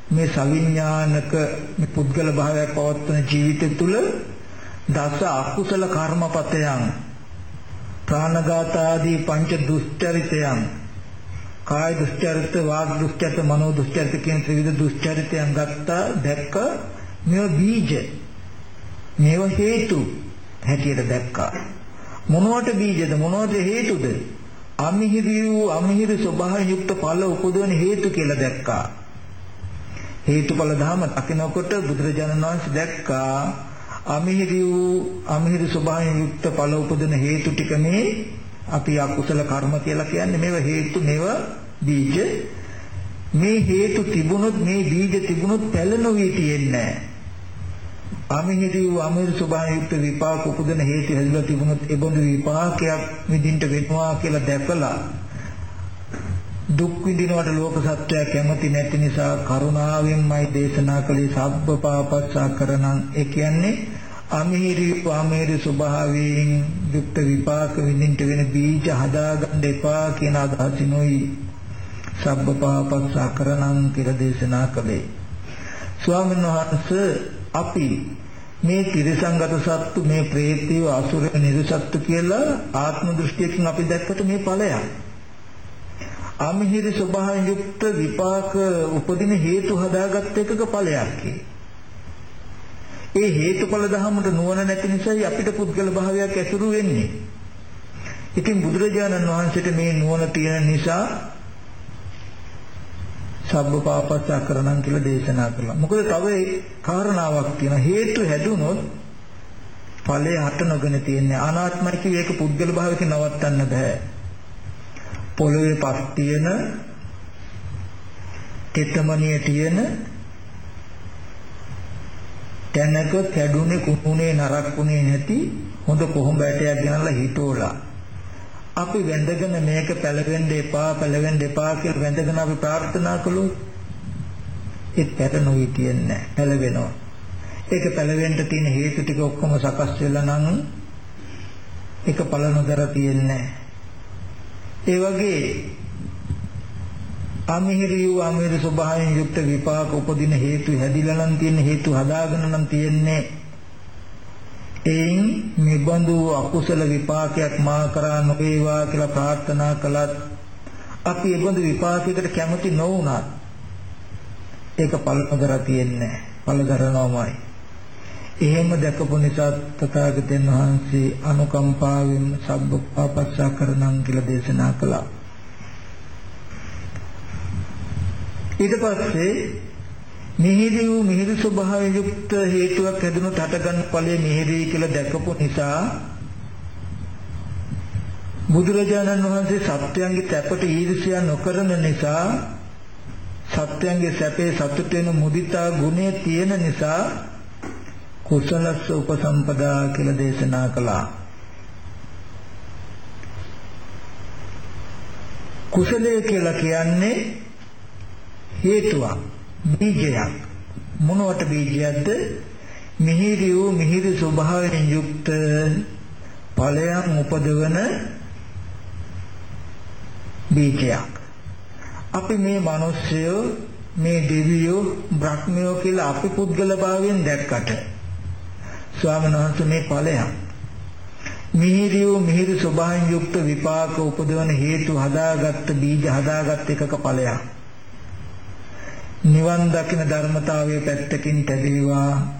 මේ සවිඥානික මේ පුද්ගල භාවයක් පවත්වන ජීවිතය තුළ දස අකුසල කර්මපතයන් ප්‍රාණඝාත ආදී පංච දුස්චරිතයන් කාය දුස්චරිත වාග් දුස්චරිත මනෝ දුස්චරිත කියන ත්‍රිවිධ දුස්චරිතයන් ගත්තා දැක්ක මේව බීජ. මේව හේතු හැටියට දැක්කා. මොනවට බීජද? මොනවට හේතුද? අමිහිරි වූ අමිහිරි ස්වභාවයෙන් යුක්ත ඵල උපදවන හේතු කියලා දැක්කා. හේතුඵල ධම දකිනකොට බුදුරජාණන් වහන්සේ දැක්කා අමිහිරි වූ අමිහිරි ස්වභාවයෙන් යුක්ත ඵල උපදින හේතු ටික මේ අපි අකුසල කර්ම කියලා කියන්නේ මේව හේතු මේව බීජ. මේ හේතු තිබුණොත් මේ බීජ තිබුණොත් පැල නොවී තියෙන්නේ අමිහිරි වූ අමිහිරි ස්වභාවයුක්ත විපාක උපදින හේතු හැදලා තිබුණොත් ඒ බඳු විපාකයක් විඳින්න වෙනවා කියලා දැකලා දුක් විඳිනවට ලෝක සත්‍යය කැමති නැති නිසා කරුණාවෙන්මයි දේශනා කළේ. සබ්බ පාපස්සා කරනං ඒ කියන්නේ අමිහිරි අමිහිරි ස්වභාවයෙන් යුක්ත විපාක විඳින්න වෙන බීජ හදාගන්න එපා කියන අදහසිනුයි සබ්බ පාපස්සා කරනං කියලා දේශනා කළේ. ස්වාමීන් වහන්සේ අපි මේ ත්‍රිසංගත සත්තු මේ ප්‍රේතය අසුර නිර්සත්තු කියලා ආත්ම දෘෂ්ටියකින් අපි දැක්කට මේ ඵලයක්. අමිහිරි ස්වභාවයෙන් යුක්ත විපාක උපදින හේතු හදාගත් එකක ඵලයක් ඒ හේතුඵල ධහමට නුවණ නැති නිසායි අපිට පුද්ගල භාවයක් ඇසුරු වෙන්නේ. ඉතින් බුදුරජාණන් වහන්සේට මේ නුවණ තියෙන නිසා සබ්බ පාපස්සා කරණම් කියලා දේශනා කළා. මොකද තව කාරණාවක් තියෙන හේතු හැදුනොත් ඵලය හට නොගෙන තියෙන්නේ අනාත්මයි කිය ඒක පුද්ගල භාවයක නවත්තන්න බෑ. පොළවේ පස් තියෙන තෙතමනිය තියෙන තැනක කැඩුනේ කුණුනේ නරක්ුනේ නැති හොඳ කොහොඹ ඇටයක් ගෙනල්ලා හිටෝලා අපි වැඳගෙන මේක පැලවෙන්න එපා පැලවෙන්න එපා කියලා වැඳගෙන අපි ප්‍රාර්ථනා කළොත් ඒ පැටනොවි තියන්නේ පැලවෙනවා. ඒක පැලවෙන්න තියෙන හේතු ටික ඔක්කොම සකස් වෙලා නම් ඒක පල නොදර තියන්නේ ඒ වගේ අමිහිරි වූ අමිහිරි ස්වභාවයෙන් යුක්ත විපාක උපදින හේතු හැදිලා නම් තියෙන හේතු හදාගෙන නම් තියෙන්නේ එයින් නිබඳු අකුසල විපාකයක් මා කරා නොවේවා කියලා ප්‍රාර්ථනා කළත් අපි ඒ බඳු විපාකයකට කැමති නොවුණත් ඒක පළකර තියෙන්නේ පළදරනවාමයි. එහෙම දැකපු නිසා තථාගතයන් වහන්සේ අනුකම්පාවෙන් සබ්බපාපස්සා කරනං කියලා දේශනා කළා. ඊට පස්සේ මිහිරි වූ මිහිරි ස්වභාවයෙන් යුක්ත හේතුවක් හැදුණොත් හටගන්න ඵලයේ මිහිරි කියලා දැකපු නිසා බුදුරජාණන් වහන්සේ සත්‍යයන්ගේ සැපට ඊර්ෂ්‍යා නොකරන නිසා සත්‍යයන්ගේ සැපේ සතුට වෙන මුදිතා ගුණය තියෙන නිසා කුසලස්ස උපසම්පදා කියලා දේශනා කළා. කුසලය කියලා කියන්නේ හේතුවක්. බීජයක්. මොනවට බීජයක්ද? මිහිරි වූ මිහිරි ස්වභාවයෙන් යුක්ත ඵලයන් උපදවන බීජයක්. අපි මේ මිනිස්සයෝ මේ දෙවියෝ බ්‍රහ්මයෝ කියලා අපි පුද්ගල භාවයෙන් දැක්කට. ස්වාමීන් වහන්සේ මේ ඵලයක් මිහිරි වූ මිහිරි ස්වභාවයෙන් යුක්ත විපාක උපදවන හේතු හදාගත්ත බීජ හදාගත් එකක ඵලයක්. නිවන් දකින ධර්මතාවයේ පැත්තකින් තැබීවා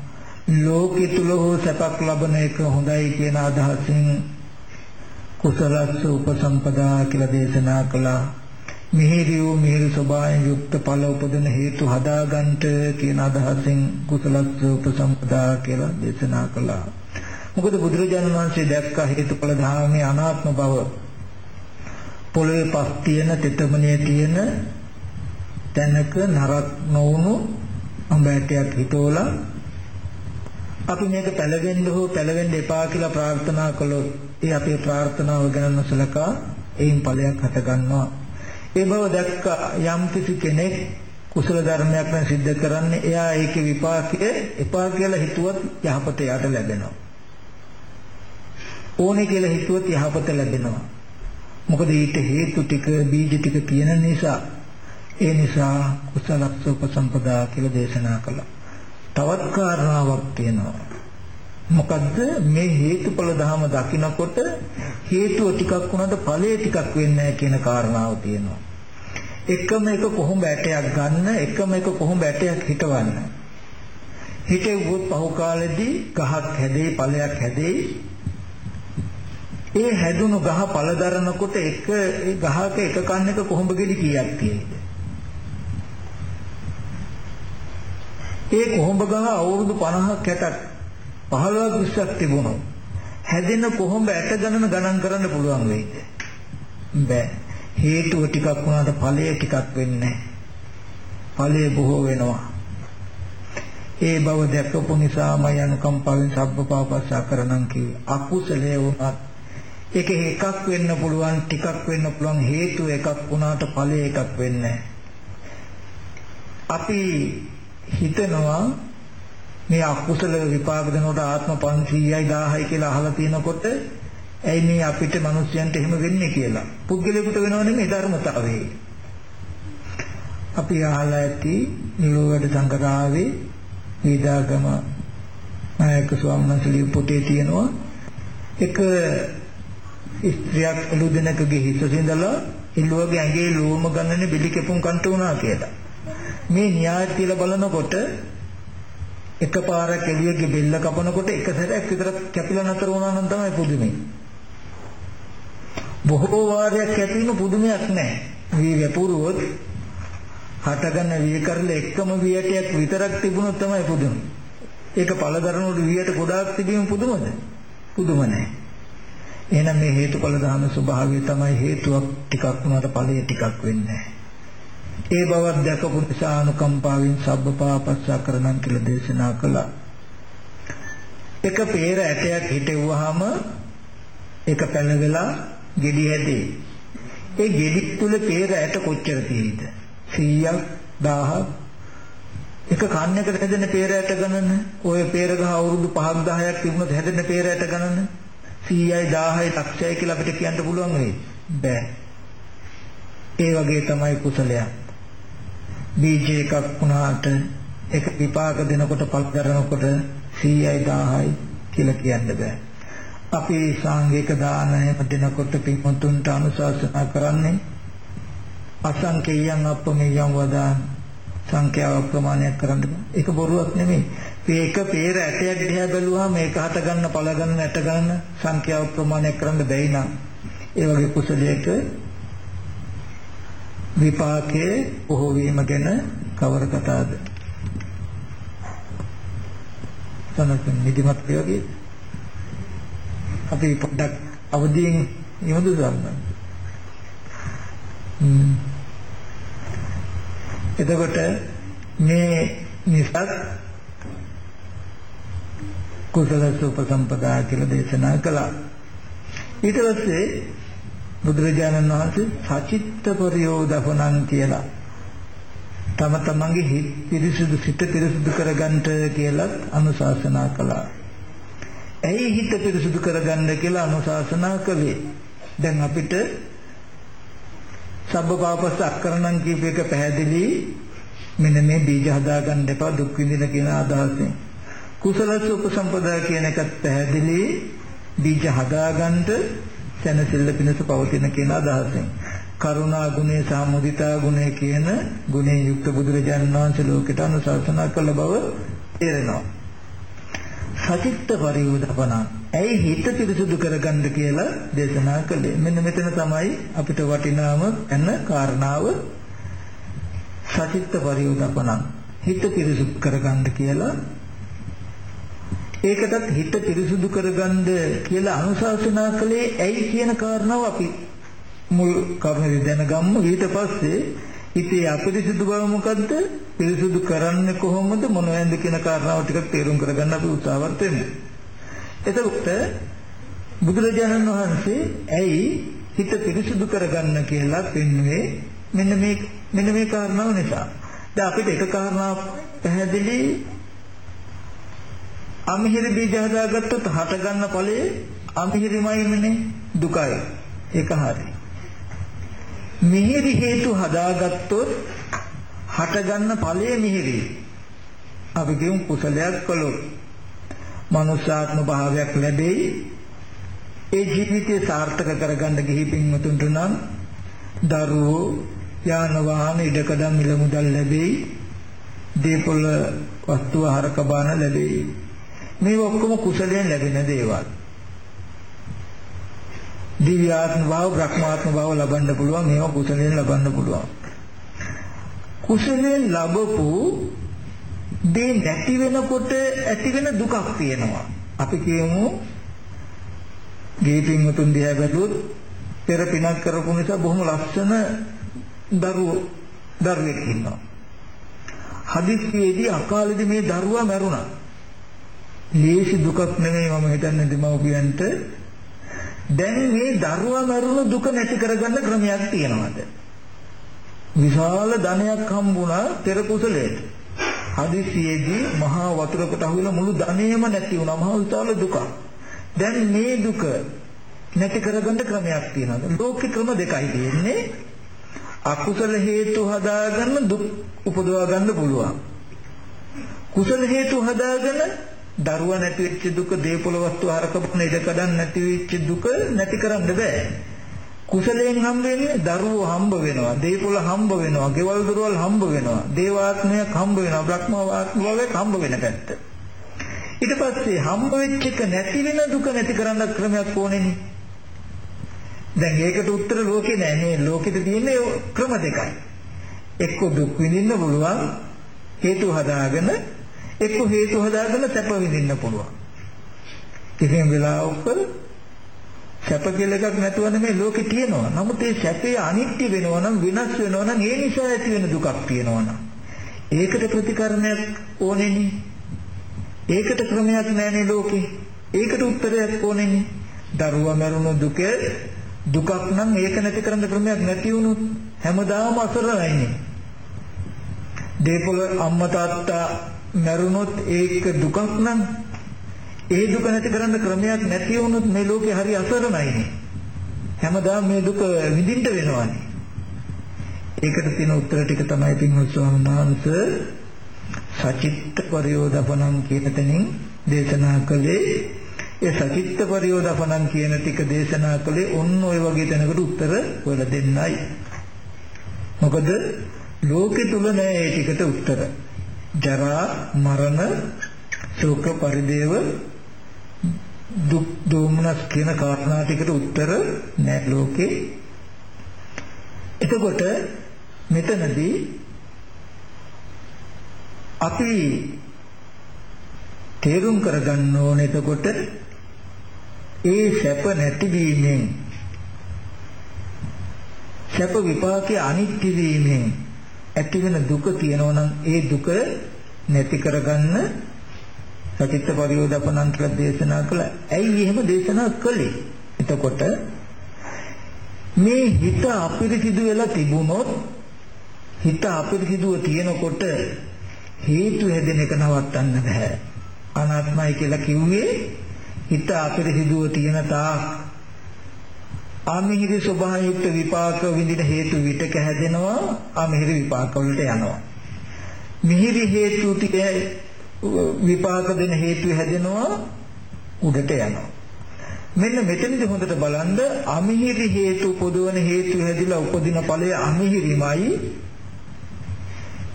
ලෝකෙ තුල හෝ සැපක් ලබන එක හොඳයි කියන අදහසින් කුසලස්ස උපසම්පදා කියලා දේශනා කළා. මිහිරි වූ මිහිරි ස්වභාවයෙන් යුක්ත ඵල උපදින හේතු හදාගන්නට කියන අදහසින් කුසලස්ස උපසම්පදා කියලා දේශනා කළා. මොකද බුදුරජාණන් වහන්සේ දැක්ක හේතුඵල ධර්මයේ අනාත්ම බව. පොළවේ පස් තියෙන තෙතමනේ තියෙන තැනක නරක් නොවුණු අඹැටයක් හිතෝලා අපි මේක පැලවෙන්න හෝ පැලවෙන්න එපා කියලා ප්‍රාර්ථනා කළොත් ඒ අපේ ප්‍රාර්ථනාව ගැන නොසලකා එයින් ඵලයක් හට ගන්නවා. ඒ බව දැක්ක යම් කිසි කෙනෙක් කුසල ධර්මයක් නම් සිද්ධ කරන්නේ එයා ඒකේ විපාකයේ එපා කියලා හිතුවත් යහපත යට ලැබෙනවා. ඕනේ කියලා හිතුවත් යහපත ලැබෙනවා. මොකද ඊට හේතු ටික බීජ ටික තියෙන නිසා ඒ නිසා කුසලස්ස උපසම්පදා කියලා දේශනා කළා. තවත් කාරණාවක් තියෙනවා. මොකද්ද මේ හේතුඵල ධහම දකිනකොට හේතුව ටිකක් වුණාට ඵලය ටිකක් වෙන්නේ කියන කාරණාව තියෙනවා. එකම එක කොහොම ඇටයක් ගන්න එකම එක කොහොම ඇටයක් හිටවන්න. හිටෙව්වොත් පහු කාලෙදී ගහක් හැදේ ඵලයක් හැදේ. ඒ හැදුණු ගහ ඵල දරනකොට එක ගහක එක කන්නක කොහොඹ ගෙඩි කීයක් තියෙයිද? ඒ කොහොඹ ගහ අවුරුදු 50ක් 60ක් 15ක් 20ක් තිබුණොත් හැදෙන කොහොඹ ඇට ගණන ගණන් කරන්න පුළුවන් වෙයිද? බෑ. හේතුව ටිකක් වුණාට ඵලය ටිකක් වෙන්නේ ඵලය බොහෝ වෙනවා. ඒ බව දැකපු නිසාම යනුකම්පාවෙන් සබ්බපාපස්සා කරනම් කිව්වේ. අකුසලයේ වුණත් ඒක එකක් වෙන්න පුළුවන් ටිකක් වෙන්න පුළුවන් හේතු එකක් වුණාට ඵලය එකක් වෙන්නේ අපි හිතනවා මේ අකුසල විපාක දෙනකොට ආත්ම 500යි 1000යි කියලා අහලා තියෙනකොට ඇයි මේ අපිට මිනිස්යන්ට එහෙම වෙන්නේ කියලා. පුද්ගලයෙකුට වෙනව නෙමෙයි ධර්මතාවයේ. අපි අහලා ඇති නිරෝධ සංගරාවේ වේදාගම නායක ස්වාමීන් වහන්සේ පොතේ තියෙනවා එක ස්ත්‍රියක් අලු දෙනකගේ හිත සිඳලා ඉල්ලුවගේ ඇඟේ ලෝම ගන්නනේ බිලි කැපුම් කන්ට වුණා කියලා. මේ න්‍යාය කියලා බලනකොට එකපාරක් එළියගේ බෙල්ල කපනකොට එක සැරයක් විතර කැපිලා නතර වුණා නම් තමයි පුදුමේ. බොහෝ වාරයක් කැපීම පුදුමයක් නෑ. වී වැපුරුවොත් හටගන්න විය කරල එකම වියටයක් විතරක් තිබුණොත් තමයි පුදුම. ඒක පළදරනකොට වියට ගොඩාක් තිබීම පුදුමද? පුදුම නෑ. එහෙනම් මේ හේතුඵල ධර්ම ස්වභාවය තමයි හේතුවක් ටිකක් වුණාට ඵලය ටිකක් වෙන්නේ ඒ බවක් දැකපු නිසා අනුකම්පාවෙන් සබ්බපාපස්සා කරනම් කියලා දේශනා කළා. එක peer ඇටයක් හිටෙව්වහම ඒක පැනගලා ගෙඩි හැදේ. ඒ ගෙඩි තුල peer ඇට කොච්චර තියෙයිද? 100ක් 1000ක් එක කන්නයකට හැදෙන peer ඇට ගණන ඔය peer ගහ අවුරුදු 5ක් 10ක් තිබුණොත් හැදෙන peer ඇට ගණන 100යි 1000යි ලක්ෂයයි කියලා අපිට කියන්න පුළුවන් වෙයි. බෑ. ඒ වගේ තමයි කුසලයක්. බීජ එකක් වුණාට ඒක විපාක දෙනකොට පල් කරනකොට 100යි 1000යි කියලා කියන්න බෑ. අපි සාංගික දානය දෙනකොට පින්වතුන්ට අනුශාසනා කරන්නේ අසංකේයයන් අප්පමෙයන් වදාන සංඛ්‍යාව ප්‍රමාණයක් කරන්න ඒක බොරුවක් නෙමෙයි. මේක peer ඇටයක් දිහා බැලුවාම මේක හට ගන්න පළ ගන්න ඇට ගන්න සංඛ්‍යාව ප්‍රමාණයක් කරන්න බැයි නම් ඒ වගේ කුසලයක විපාකයේ බොහෝ වීම ගැන කවර කතාවද? තනක නිදිමත් වගේ අපි පොඩ්ඩක් අවදීන් යොමු කරන්න. එතකොට මේ නිසත් කුසල සුපසම්පදා කියලා දේශනා කළා. ඊට පස්සේ බුදුරජාණන් වහන්සේ සචිත්ත පරියෝදපණං කියලා තම තමන්ගේ හිත පිරිසුදු සිත පිරිසුදු කරගන්න කියලා අනුශාසනා කළා. ඇයි හිත පිරිසුදු කරගන්න කියලා අනුශාසනා කළේ? දැන් අපිට සබ්බපාපස්ස අක්කරණම් කියප එක පැහැදිලි මෙන්න මේ බීජ හදාගන්න එපා දුක් විඳින කියන අදහසෙන් කුසලස උපසම්පදා කියන එකත් පැහැදිලි බීජ හදාගන්න සැනසෙල්ල පිණිස පවතින කියන අදහසෙන්. කරුණා ගුණය සහ මුදිතා ගුණය කියන ගුණයෙන් යුක්ත බුදුරජාණන් වහන්සේ ලෝකයට අනුශාසනා කළ බව තේරෙනවා. සචිත්ත පරිවෘතපණ ඇයි හිත පිරිසුදු කරගන්න කියලා දේශනා කළේ? මෙන්න මෙතන තමයි අපිට වටිනාම එන කාරණාව. සචිත්ත පරිවෘතපණ හිත පිරිසුදු කරගන්න කියලා ඒකටත් හිත පිරිසුදු කරගන්න කියලා අනුශාසනා කළේ ඇයි කියන කාරණාව අපි මුල් කරුණේ දැනගමු ඊට පස්සේ හිතේ අපිරිසුදු බව මොකද්ද? පිරිසුදු කරන්නේ කොහොමද? මොනවැන්ද කියන කාරණාව ටිකක් තේරුම් කරගන්න අපි උත්සාහවත් වෙමු. එතකොට බුදුරජාණන් වහන්සේ ඇයි හිත පිරිසුදු කරගන්න කියලා පෙන්වුවේ මෙන්න මේ මෙන්න මේ කාරණාව නිසා. දැන් අපිට එක කාරණාවක් පැහැදිලි අමිහිරි බීජ හදාගත්තොත් හට ගන්න ඵලයේ අමිහිරිමයිනේ දුකයි. ඒක හරියි. මිහිරි හේතු හදාගත්තොත් හටගන්න ඵලය මිහිරි. අපි කියමු කුසලයක් කළොත් මනුෂ්‍යාත්ම භාවයක් ලැබෙයි. ඒ ජීවිතය සාර්ථක කරගන්න ගිහි පින්වතුන්ට නම් දරුවෝ යාන වාහන ඉඩකඩම් මිල මුදල් ලැබෙයි. දීපොළ වස්තු ආහාර කබාන ලැබෙයි. මේ ඔක්කොම කුසලයෙන් ලැබෙන දේවල්. දිව්‍යාත්ම භාව බ්‍රහ්මාත්ම භාව ලබන්න පුළුවන් මේවා කුසලයෙන් ලබන්න පුළුවන් කුසලයෙන් ලැබපු දේ නැති වෙනකොට ඇති වෙන දුකක් තියෙනවා අපි කියමු ගේපින් මුතුන් දිහා බැලුවොත් පෙර පිනක් කරපු නිසා බොහොම ලස්සන දරුවෝ දරුවෙක් ඉන්නවා හදිස්සියේදී අකාලෙදී මේ දරුවා මැරුණා. ලේසි දුකක් නෙමෙයි මම හිතන්නේ දෙමව්පියන්ට. දැන් මේ දරුවා මැරුණු දුක නැති කරගන්න ක්‍රමයක් තියෙනවද? විශාල ධනයක් හම්බුණා පෙර කුසලයට. හදිස්සියේදී මහා වතුරකට අහුවෙලා මුළු ධනෙම නැති වුණා. මහා විශාල දුකක්. දැන් මේ දුක නැති කරගන්න ක්‍රමයක් තියෙනවා. ලෝකේ ක්‍රම දෙකයි තියෙන්නේ. අකුසල හේතු හදාගන්න දුක් උපදවා ගන්න පුළුවන්. කුසල හේතු හදාගෙන දරුවා නැති වෙච්ච දුක, දේපොළ වස්තු හරකපන ඉඩ කඩන් නැති වෙච්ච දුක නැති කරන්න බෑ. කුසලයෙන් හම්බ වෙන්නේ දරුවෝ හම්බ වෙනවා, දේපොළ හම්බ වෙනවා, ගෙවල් දොරවල් හම්බ වෙනවා, දේවාත්මයක් හම්බ වෙනවා, බ්‍රහ්මවාත්මයක් හම්බ වෙන පැත්ත. ඊට පස්සේ හම්බ වෙච්ච එක නැති වෙන දුක නැති කරන්න ක්‍රමයක් ඕනේනේ. දැන් ඒකට උත්තර ලෝකේ නෑ මේ ලෝකෙට තියෙන්නේ ක්‍රම දෙකයි. එක්ක දුක් විඳින්න පුළුවන් හේතු හදාගෙන එක්ක හේතු හදාගෙන සැප විඳින්න පුළුවන්. කිසිම වෙලාවක සැප කියලා එකක් නැතුව නෙමෙයි ලෝකේ තියෙනවා. නමුත් ඒ සැපේ අනිත්‍ය වෙනවා නම් වෙනස් වෙනවා නම් ඒ නිසා ඇති වෙන දුකක් තියෙනවා නම් ඒකට ප්‍රතිකරණයක් ඕනේනේ. ඒකට ක්‍රමයක් නැහැනේ ලෝකේ. ඒකට උත්තරයක් ඕනේනේ. දරුවා මරුණු දුක දුකක් නම් ඒක නැති කරන්න ක්‍රමයක් නැති වුණොත් හැමදාම අසරණයිනේ. දේපොළ අම්මා තාත්තා මරුණොත් ඒක දුකක් නම් ඒ දුක නැති කරන්න ක්‍රමයක් නැති වුණොත් මේ ලෝකේ හරි අසරණයිනේ. හැමදාම මේ දුක විඳින්න වෙනවානේ. ඒකට තියෙන උත්තර ටික තමයි පින්වත් ස්වාමීන් වහන්සේ සචිත්ත පරියෝදපණම් කියන තැනින් දේශනා කළේ ඒ සචිත්ත පරියෝදපණම් කියන ටික දේශනා කළේ ඔන්න ඔය වගේ තැනකට උත්තර හොයලා දෙන්නයි. මොකද ලෝකෙ තුල නෑ ඒ ටිකට උත්තර. ජරා මරණ ශෝක පරිදේව දුක් දෝමනස් කියන කාරණා ටිකට උත්තර නෑ ලෝකේ. එතකොට මෙතනදී අපි තේරුම් කරගන්න ඕනේ එතකොට ඒ සැප නැතිවීමෙන් සැප විපාකයේ අනිත්‍ය වීමෙන් ඇතිවෙන දුක කියනවා නම් ඒ දුක නැති කරගන්න සතිත්ත පරියෝදපණන් කියලා දේශනා කළා. ඇයි එහෙම දේශනා කළේ? එතකොට මේ හිත අපිරිසිදු වෙලා තිබුණොත් හිත අපිරිසිදුව තියෙනකොට හේතු හැදෙන එක නවත්තන්න බෑ. අනාත්මයි කියලා කිව්වේ හිත අපිරිසිදුව තියෙන තාක් ආමිහිරි ස්වභාවයුක්ත විපාක විඳින හේතු විතක හැදෙනවා ආමිහිරි විපාක වලට යනවා. මිහිරි හේතු ටික විපාක දෙන හේතු හැදෙනවා උඩට යනවා. මෙන්න මෙතනදි හොඳට බලන්න අමිහිරි හේතු පොදවන හේතු හැදිලා උපදින ඵලය අමිහිරිමයි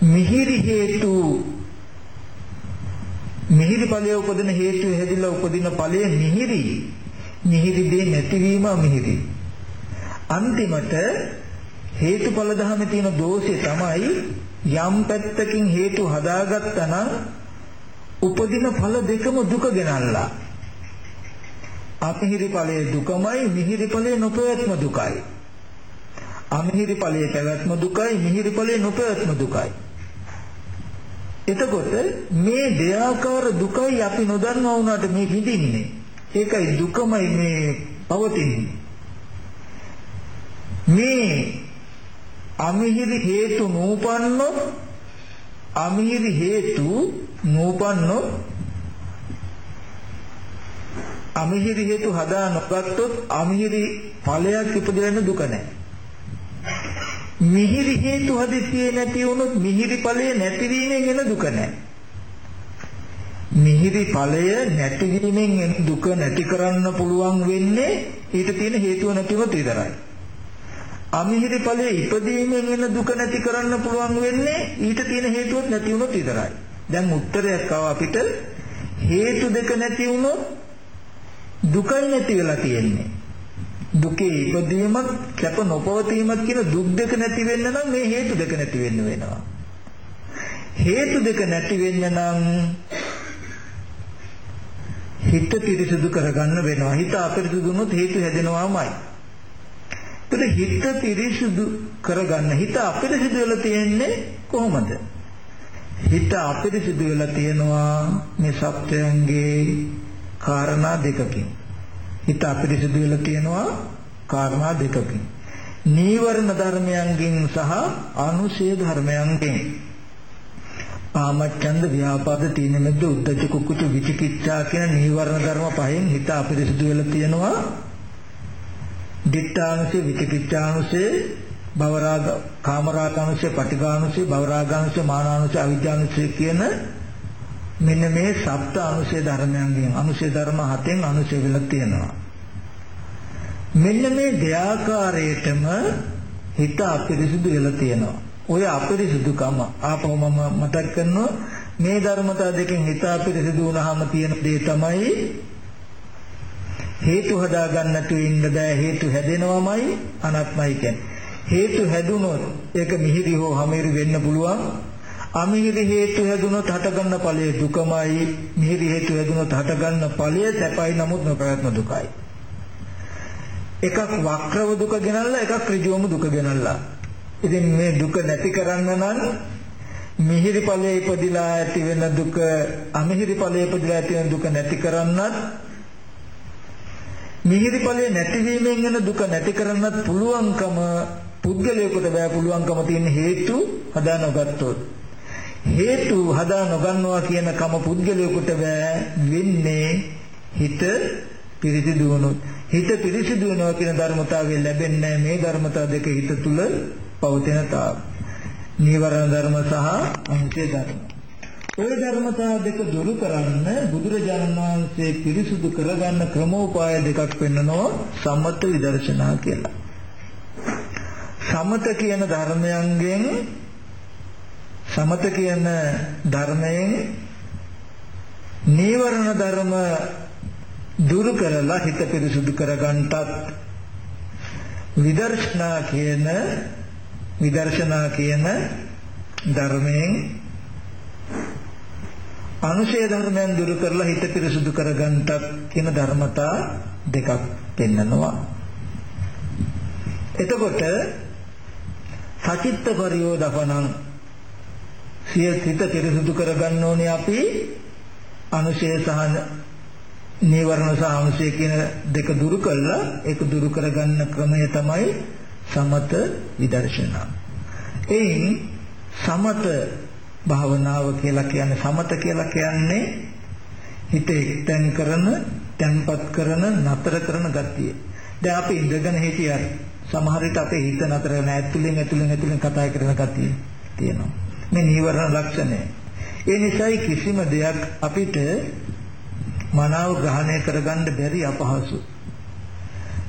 මිහිරි හේතු මිහිරි ඵලයේ උපදින හේතු හැදිලා උපදින ඵලය මිහිරි මිහිරි දේ නැතිවීම මිහිරි අන්තිමට හේතුඵල ධර්මයේ තියෙන දෝෂය තමයි යම් පැත්තකින් හේතු හදාගත්තා නම් උපදින ඵල දෙකම දුක ගෙනල්ලා. අපහිරි ඵලයේ දුකමයි මිහිරි ඵලයේ නොපැවැත්ම දුකයි. අමිහිරි ඵලයේ පැවැත්ම දුකයි මිහිරි ඵලයේ නොපැවැත්ම දුකයි. එතකොට මේ දෙයාකාර දුකයි අපි නොදන්නා වුණාට මේ විඳින්නේ. ඒකයි දුකමයි මේ පවතින්නේ. මේ අමිහිරි හේතු නූපන්නොත් අමිහිරි හේතු නූපන්නොත් අමිහිරි හේතු හදා නොගත්තොත් අමිහිරි ඵලයක් ඉපදෙන්න දුක නැහැ. මිහිරි හේතු හදිස්සියේ නැති වුණොත් මිහිරි ඵලය නැතිවීමෙන් එන දුක නැහැ. මිහිරි ඵලය නැතිවීමෙන් එන දුක නැති කරන්න පුළුවන් වෙන්නේ ඊට තියෙන හේතුව නැතිවොත් විතරයි. අමිහිරි ඵලයේ ඉපදීමෙන් එන දුක නැති කරන්න පුළුවන් වෙන්නේ ඊට තියෙන හේතුවත් නැති වුණොත් විතරයි. දැන් උත්තරයක් ආව අපිට හේතු දෙක නැති වුණොත් දුකයි නැති වෙලා තියෙන්නේ. දුකේ ඉපදීමත් කැප නොපවතීමත් කියන දුක් දෙක නැති වෙන්න නම් මේ හේතු දෙක නැති වෙන්න වෙනවා. හේතු දෙක නැති වෙන්න නම් හිත පිරිසුදු කරගන්න වෙනවා. හිත අපිරිසුදු වුණොත් හේතු හැදෙනවාමයි. ඒත් හිත පිරිසුදු කරගන්න හිත අපිරිසුදු වෙලා තියෙන්නේ කොහොමද? හිත අපිරිසිදු වෙලා තියෙනවා මේ සත්‍යයන්ගේ කාරණා දෙකකින්. හිත අපිරිසිදු වෙලා තියෙනවා කාරණා දෙකකින්. නීවරණ ධර්මයන්ගෙන් සහ අනුශය ධර්මයන්ගෙන්. කාමච්ඡන්ද ව්‍යාපාද තීන මිද්ද උද්ධච්ච කුක්කුච්ච විචිකිච්ඡා කියන නීවරණ ධර්ම පහෙන් හිත අපිරිසිදු වෙලා තියෙනවා. දිට්ඨානුසය විචිකිච්ඡානුසය භවරාග කාමරාගානුසය පටිඝානුසය භවරාගානුසය මානානුසය අවිජ්ජානුසය කියන මෙන්න මේ සප්ත අනුසය ධර්මයන්ගෙන් අනුසය ධර්ම හතෙන් අනුසය වෙලා තියෙනවා. මෙන්න මේ දෙආකාරයටම හිත අපිරිසිදු වෙලා තියෙනවා. ඔය අපිරිසිදුකම ආපහු මම මතක් කරනවා. මේ ධර්මතා දෙකෙන් හිත අපිරිසිදු වුණාම තියෙන දේ තමයි හේතු හදා ගන්නතු ඉන්න බෑ හේතු හැදෙනවමයි අනාත්මයි කියන්නේ හේතු හැදුනොත් ඒක මිහිරි හෝ හමිරි වෙන්න පුළුවන්. අමිහිරි හේතු හැදුනොත් හටගන්න ඵලය දුකමයි. මිහිරි හේතු හැදුනොත් හටගන්න ඵලය සැපයි නමුත් නොපැවැත්ම දුකයි. එකක් වක්‍රව දුක ගෙනල්ලා එකක් ඍජුවම දුක ගෙනල්ලා. ඉතින් මේ දුක නැති කරන්න නම් මිහිරි ඵලයේ ඉපදිලා ඇති වෙන දුක අමිහිරි ඵලයේ ඉපදිලා ඇති වෙන දුක නැති කරන්නත් මිහිරි ඵලයේ නැතිවීමෙන් එන දුක නැති කරන්නත් පුළුවන්කම පුද්ගලයෙකුට බෑ පුළුවන්කම තියෙන හේතු හදා නොගත්තොත්. හේතු හදා නොගන්නවා කියන කම පුද්ගලයෙකුට බෑ වෙන්නේ හිත පිරිසිදු වුණොත්. හිත පිරිසිදු වෙනවා කියන ධර්මතාවය ලැබෙන්නේ මේ ධර්මතාව දෙක හිත තුල පවතින තාක්. නීවරණ ධර්ම සහ අනිත්‍ය ධර්ම. ওই ධර්මතාව දෙක දුරු කරන්න බුදුරජාණන් වහන්සේ පිරිසුදු කරගන්න ක්‍රමෝපාය දෙකක් පෙන්නනවා සම්මත විදර්ශනා කියලා. සමත කියන ධර්මයන්ගෙන් සමත කියන ධර්මයෙන් නීවරණ ධර්ම දුරු කරලා හිත පිරිසුදු කරගන්නටත් විදර්ශනා කියන විදර්ශනා කියන ධර්මයෙන් අනුශය ධර්මයන් දුරු කරලා හිත පිරිසුදු කරගන්නටත් කියන ධර්මතා දෙකක් පෙන්නනවා එතකොට සචිත්ත පරියෝදපනං සිය සිත පිරිසුදු කරගන්න ඕනේ අපි අනුශය සහ නීවරණ සහ අනුශය කියන දෙක දුරු කළා ඒක දුරු කරගන්න ක්‍රමය තමයි සමත විදර්ශනා. එයින් සමත භාවනාව කියලා කියන්නේ සමත කියලා කියන්නේ හිත එක්තෙන් කරන, තැන්පත් කරන, නතර කරන ගතිය. දැන් අපි ඉඳගෙන හිටියත් සමහර විට අපේ හිත නතර වෙන ඇතුලෙන් ඇතුලෙන් ඇතුලෙන් කතා කරන කතිය තියෙනවා. මේ නීවරණ ලක්ෂණය. ඒ නිසායි කිසිම දෙයක් අපිට මනාව ග්‍රහණය කරගන්න බැරි අපහසු.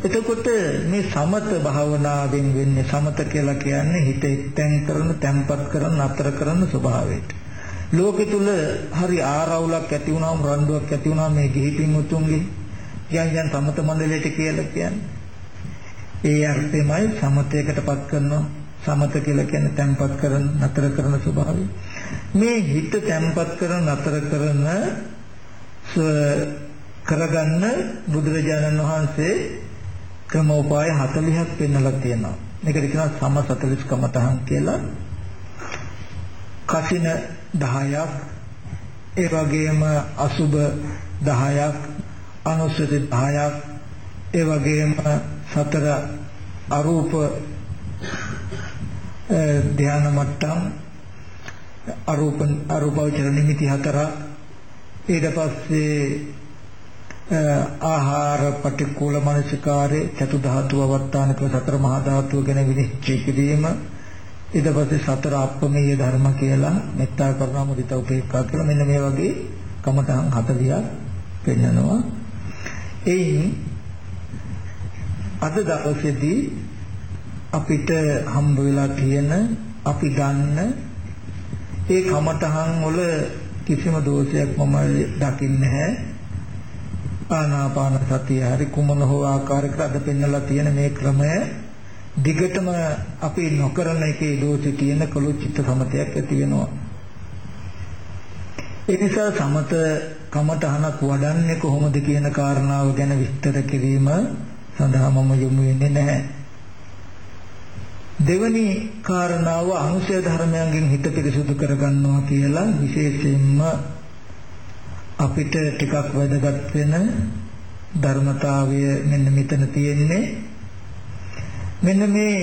එතකොට මේ සමත භාවනාවෙන් වෙන්නේ සමත කියලා කියන්නේ හිත එක්තෙන් කරන, තැම්පත් කරන, නතර කරන ස්වභාවයට. ලෝකෙ තුල හරි ආරවුලක් ඇති වුණාම රණ්ඩුවක් ඇති වුණාම මේ ගිහි පින්වුතුන්ගේ කියන් යන සමත මණ්ඩලයට කියලා කියන්නේ. ඒ අර්ථෙමයි සමතයකටපත් කරනවා. සමත කියලා කියන්නේ තැම්පත් කරන නතර කරන ස්වභාවය. මේ හිත තැම්පත් කරන නතර කරන කරගන්න බුදුරජාණන් වහන්සේ ක්‍රමෝපාය 40ක් පෙන්වලා තියෙනවා. මේකට කියනවා සම 40 කමතහන් කියලා. කසින 10ක් ඒ වගේම අසුබ 10ක් අනුස්සති 10ක් ඒ වගේම සතර අරූප ධ්‍යාන මට්ටම් අරූප අරූපවචර නිමිති හතරක්. ඊට පස්සේ ආහාර පටික්කුල මනසිකාරේ චතු ධාතු අවස්ථානික සතර මහා ධාතුව ගැන විනිශ්චය කිරීම ඊට පස්සේ සතර අප්පමේය ධර්ම කියලා මෙත්තා කරුණා මුදිතා උපේක්ඛා කියලා මෙන්න මේ වගේ කමඨං 40ක් පෙන්නනවා එයින් අද දවසේදී අපිට හම්බ වෙලා තියෙන අපි ගන්න ඒ කමතහන් වල කිසිම දෝෂයක් මම දකින්නේ නැහැ. ආනාපාන සතිය හරි කුමන හෝ ආකාරයකට අද පෙන්වලා තියෙන මේ ක්‍රමය දිගටම අපි නොකරන එකේ දෝෂي තියෙන කළු චිත්ත සමතයක් ඇති වෙනවා. ඒ නිසා සමත කමතහනක් වඩන්නේ කොහොමද කියන කාරණාව ගැන විස්තර කිරීම සඳහා මම යොමු වෙන්නේ නැහැ. දෙවැනි කාරණාව අනුශය ධර්මයන්ගෙන් හිත පිරිසුදු කරගන්නවා කියලා විශේෂයෙන්ම අපිට ටිකක් වැදගත් වෙන ධර්මතාවය මෙන්න මෙතන තියෙන්නේ මෙන්න මේ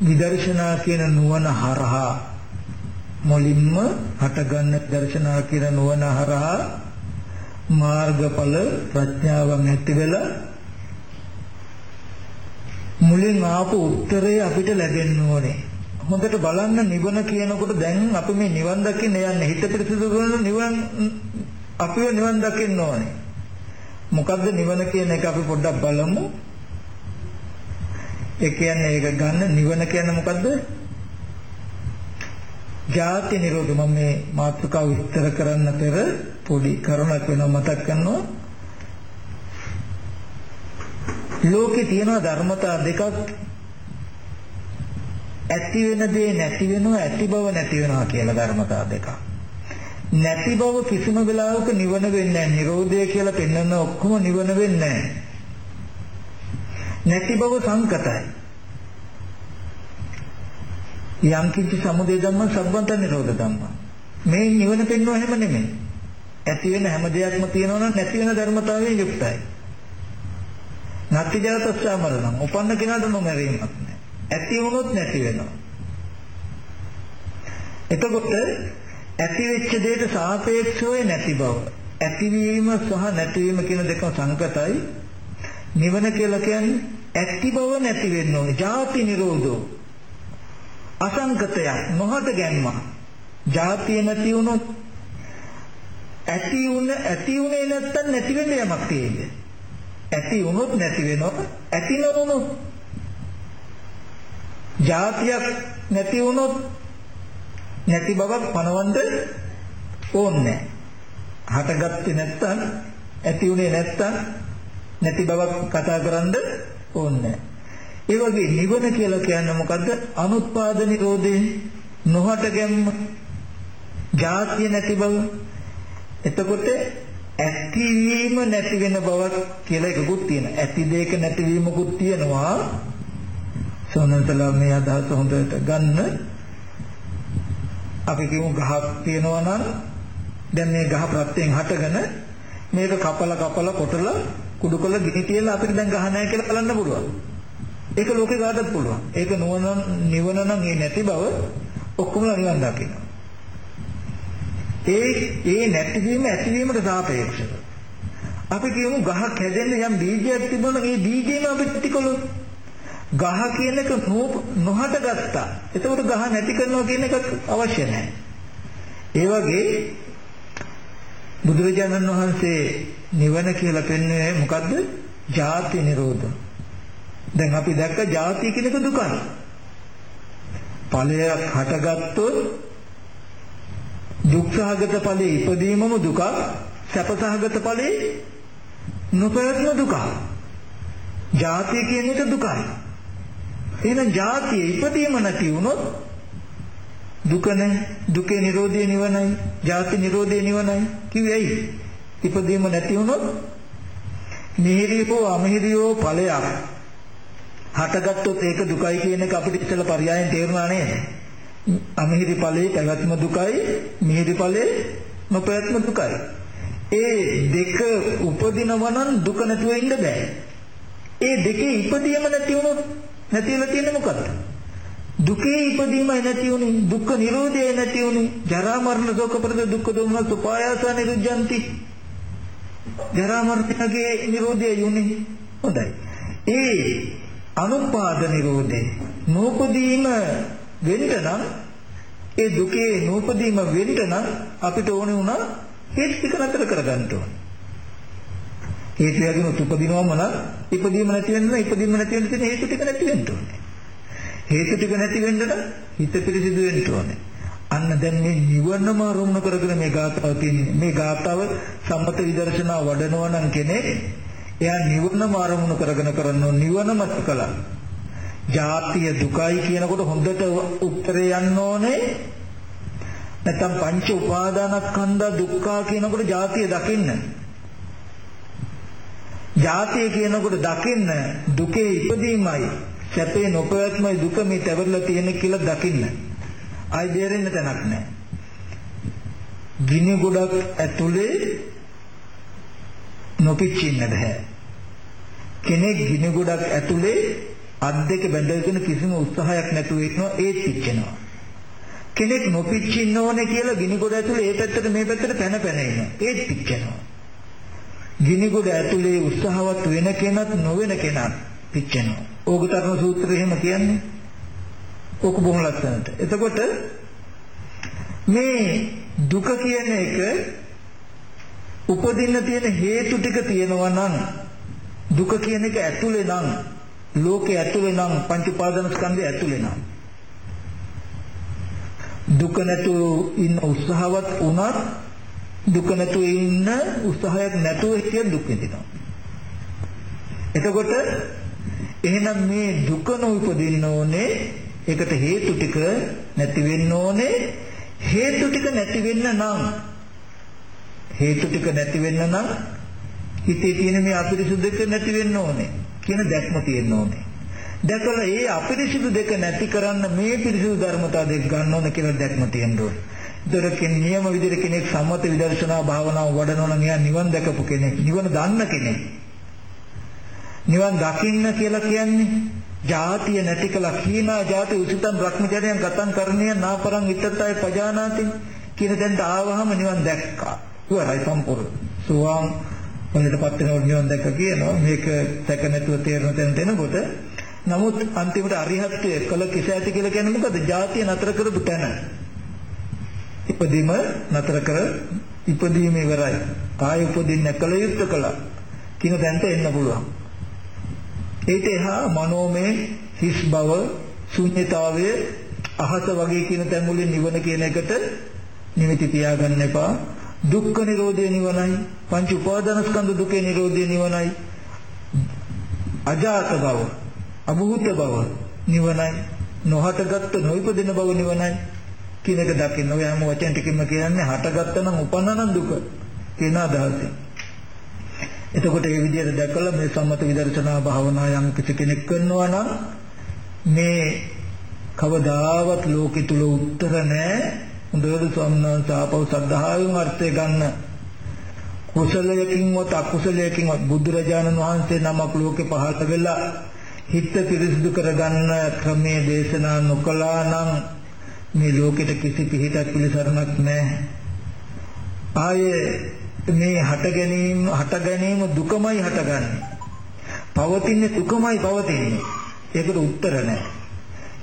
විදර්ශනා කියන නුවණ හරහා මුලින්ම හටගන්න දර්ශනා කියන නුවණ හරහා මාර්ගඵල ප්‍රඥාවන් ඇති වෙලා මුලින් ආපු උත්තරේ අපිට ලැබෙන්න ඕනේ. හොඳට බලන්න නිවන කියනකොට දැන් අපි මේ නිවන් දකින්න යන්නේ හිත පිරිසිදු කරන නිවන් අපිව නිවන් දකින්න ඕනේ. මොකද්ද නිවන කියන එක අපි පොඩ්ඩක් බලමු. ඒ කියන්නේ ඒක ගන්න නිවන කියන්නේ මොකද්ද? ජාති නිරෝධ මම මේ මාතෘකාව විස්තර කරන්න පෙර පොඩි කරුණක් වෙනවා මතක් කරනවා ලෝකේ තියෙන ධර්මතා දෙකක් ඇති වෙන දේ නැති වෙනවා ඇති බව නැති වෙනවා කියලා ධර්මතා දෙකක් නැති බව කිසිම වෙලාවක නිවන වෙන්නේ නැහැ නිරෝධය කියලා පෙන්වන ඔක්කොම නිවන වෙන්නේ නැති බව සංකතයි යම් කිසි සමුදය ධම්ම සම්බන්ත නිරෝධ ධම්ම. මේ නිවන පෙන්වව හැම නෙමෙයි. ඇති වෙන හැම දෙයක්ම තියෙනවා නම් නැති වෙන ධර්මතාවයෙන් යුක්තයි. නැති ජාතස්සා මරණම්. උපන්න කෙනාට නොමැරීමක් නැහැ. ඇති වුණොත් නැති වෙනවා. එතකොට ඇති වෙච්ච දෙයට සාපේක්ෂව නැති බව. ඇතිවීම සහ නැතිවීම කියන දෙකම සංකතයි. නිවන කියලා කියන්නේ ඇති බව නැති වෙන්න ඕනේ. ජාති නිරෝධෝ අසංකතයක් නොහට ගැන්මක්. ජාතිය නැති වුණොත් ඇති වුණ ඇති වුණේ නැත්තම් නැති වෙන්න යමක් තියෙන්නේ. ඇති වුණොත් නැති වෙනවා. ඇති නොවුණොත් ජාතියක් නැති වුණොත් නැති බවක් පණවන්න ඕනේ හටගත්තේ නැත්තම් ඇති වුණේ නැත්තම් නැති බවක් කතා කරන්න ඕනේ ඒ වගේ නිවන කියලා කියන්නේ මොකද්ද? අනුත්පාද නිරෝධේ නොහට ගැම්ම. ජාතිය නැති බව. එතකොට ඇතිවීම නැති වෙන බවක් කියලා එකකුත් තියෙනවා. ඇති දෙයක නැතිවීමකුත් තියෙනවා. සෝනන්තලා මේ අදහස හොඳට ගන්න. අපි කියමු ගහක් තියෙනවා නම් දැන් මේ ගහ ප්‍රත්‍යයෙන් හටගෙන මේක කපල කපල කොටලා කුඩු කළ ගිනි තියලා අපිට දැන් ගහ නැහැ කියලා බලන්න පුළුවන්. ඒක ලෝකේ කාටත් පුළුවන්. ඒක නුවණ නිවන නම් ඒ නැති බව ඔක්කොම නිවන් දකින්න. ඒ ඒ නැතිවීම ඇතිවීමට සාපේක්ෂව. අපි කියමු ගහක් හැදෙන්න යම් බීජයක් තිබුණා ඒ බීජේම අපිට ටිකලොත් ගහ කියන එක නොහට ගත්තා. එතකොට ගහ නැති කරනවා කියන එක අවශ්‍ය නැහැ. ඒ වගේ බුදුරජාණන් වහන්සේ නිවන කියලා පෙන්වන්නේ මොකද්ද? ජාති නිරෝධය. දැන් අපි දැක්ක ජාතිය කියන එක දුකයි. ඵලයක් හටගත්තොත් දුක්ඛාගත ඵලයේ ඉපදීමම දුක, සැපසහගත ඵලයේ නොපැවැත්ම දුක. ජාතිය කියන එක දුකයි. එහෙනම් ජාතිය ඉපදීම නැති වුණොත් දුක නැහැ. දුකේ නිරෝධය නිවනයි. ජාති නිරෝධය නිවනයි. කිව්වේ ඇයි? ඉපදීම නැති වුණොත් මිහිරියෝ අමිහිරියෝ ඵලයක් හටගත්තොත් ඒක දුකයි කියන එක අපිට ඉතල පරයයන් තේරුණා නේද? අමිහිරි ඵලයේ පැවැත්ම දුකයි, මිහිරි ඵලයේ නොපැවැත්ම දුකයි. ඒ දෙක උපදිනවා නම් දුක නැතුව ඉන්න බෑ. ඒ දෙකේ ඉපදීම නැති වුණොත් නැතිලා තියෙන්නේ මොකද්ද? දුකේ ඉපදීමයි නැති වුනේ, දුක්ඛ නිරෝධයයි නැති වුනේ, ජරා මරණ ශෝක පරිද දුක්ඛ දෝමන සුපායාස නිරුද්ධಂತಿ. ජරා මරණගේ නිරෝධය යුනේ. හොඳයි. ඒ අනුපාද නිරෝධේ නූපදීම වෙන්න නම් ඒ දුකේ නූපදීම වෙන්න නම් අපිට ඕනේ වුණා හේතු ටික නතර කරගන්න ඕනේ. හේතු යකින් උපදිනවම නම් ඉපදීම නැති වෙන්න ඉපදීම නැති වෙන්න තියෙන හේතු ටික නැති වෙන්න ඕනේ. හේතු ටික නැති වෙන්න නම් හිත පිරිසිදු වෙන්න ඕනේ. අන්න දැන් මේ නිවනම අරමුණු කරගෙන මේ ගාතාව තියෙන්නේ. මේ ගාතාව සම්මත විදර්ශනා වඩනවා නම් කෙනෙක් එයා නිවනම අරමුණු කරගෙන කරන නිවනම කළා. ජාතිය දුකයි කියනකොට හොඳට උත්තරේ යන්න ඕනේ. නැත්නම් පංච උපාදානස්කන්ධ දුක්ඛ කියනකොට ජාතිය දකින්න. ජාතිය කියනකොට දකින්න දුකේ ඉපදීමයි සැපේ නොපැවැත්මයි දුක මේ තැවරලා තියෙන කියලා දකින්න. ආයි දෙරෙන්න තැනක් නැහැ. ගිනි ගොඩක් ඇතුලේ නොපිච්චින්න බෑ. කෙනෙක් ගිනි ගොඩක් ඇතුලේ අත් දෙක බැඳගෙන කිසිම උත්සාහයක් නැතුව ඉන්නවා ඒත් පිච්චෙනවා. කෙනෙක් නොපිච්චින්න ඕනේ කියලා ගිනි ගොඩ ඇතුලේ ඒ පැත්තට මේ පැත්තට පැන පැන ඉන්නවා. ඒත් පිච්චෙනවා. ගිනි ගොඩ ඇතුලේ උත්සාහවත් වෙන කෙනත් නොවන කෙනත් පිච්චෙනවා. ඕගතරණ සූත්‍රය එහෙම කියන්නේ. ඕක බොහොම ලස්සනට. එතකොට මේ දුක කියන එක උපදින්න තියෙන හේතු ටික තියෙනවා නම් දුක කියන එක ඇතුලේ නම් ලෝකේ ඇතුලේ නම් පංච උපාදාන ස්කන්ධය ඇතුලේ නම් දුක නැතුව ඉන්න උත්සාහවත් වුණත් දුක නැතුව ඉන්න උත්සාහයක් නැතුව හිටිය දුක් විඳිනවා. එතකොට එහෙනම් මේ දුක නොඋපදින්න ඕනේ ඒකට හේතු ටික නැති වෙන්න ඕනේ හේතු ටික නැති වෙන්න නම් හේතු ටික නැති වෙන්න නම් හිතේ තියෙන මේ අපිරිසුදු දෙක නැති වෙන්න ඕනේ කියන දැක්ම තියෙන්න ඕනේ දැකලා ඒ අපිරිසිදු දෙක නැති කරන්න මේ පිරිසිදු ධර්මතා දෙක ගන්න ඕන කියලා දැක්ම තියෙන්න ඕනේ. ඒතරකින් නියම විදිහට කෙනෙක් සම්මත විදර්ශනා භාවනාව වඩනවා නම් එයා නිවන් දැකපු කෙනෙක්, නිවන දන්න කෙනෙක්. නිවන් දකින්න කියලා කියන්නේ ජාතිය නැති කළා කීනා ජාති උචිතම් භ්‍රමචර්යයන් ගතන් කරණිය නාපරං ඉත්තතය පජානාති කියන දැන් ආවහම නිවන් දැක්කා. ඉවරයි සම්පූර්ණ. සෝවාන් වලටපත් වෙනව නිවන් දැක්ක කියනවා මේක දැක නැතුව තේරෙන තැනට එනකොට නමුත් අන්තිමට අරිහත්ත්වය කළ කිස ඇති කියලා කියන්නේ මොකද? ජාතිය නතර කරපු තැන. ඉපදීම නතර කර ඉපදීම ඉවරයි. ආය උපදින්න කල යුත්තේ කළා. කියන තැනට එන්න පුළුවන්. ඒට එහා මනෝමය හිස් බව ශුන්්‍යතාවය අහස වගේ කියන තැන් වලින් නිවන කියන එකට නිමිති තියාගන්න එපා. දුක්ඛ නිරෝධය නිවනයි. පංච උපාදානස්කන්ධ දුකේ නිරෝධය නිවනයි. අජාත බව අභූත බව නිවනයි නොහටගත්තු නොයිපදින බව නිවනයි කියන එක දකින්න. ඔය හැම වචන ටිකම කියන්නේ හටගත්ත නම් උපන්නන දුක. කියන අදහසෙන්. එතකොට මේ විදිහට දැකලා මේ සම්මත විදර්ශනා භාවනා යම් කිසි කෙනෙක් කරනවා නම් මේ කවදාවත් ලෝකෙ තුල උත්තර නැහැ හොඳට ස්වාමීන් ආපහු සද්ධායෙන් අර්ථය ගන්න. කුසලයකින්වත් අකුසලයකින්වත් බුදුරජාණන් වහන්සේ නමක් ලෝකෙ පහළ වෙලා හිත පිරිසිදු කරගන්න ක්‍රමයේ දේශනා නොකළා නම් මේ ලෝකෙට කිසි පිහිටක් පිළිසරණක් නැහැ. ආයේ මේ හට ගැනීම හට ගැනීම දුකමයි හටගන්නේ. පවතින්නේ දුකමයි පවතින්නේ. ඒකට උත්තර නැහැ.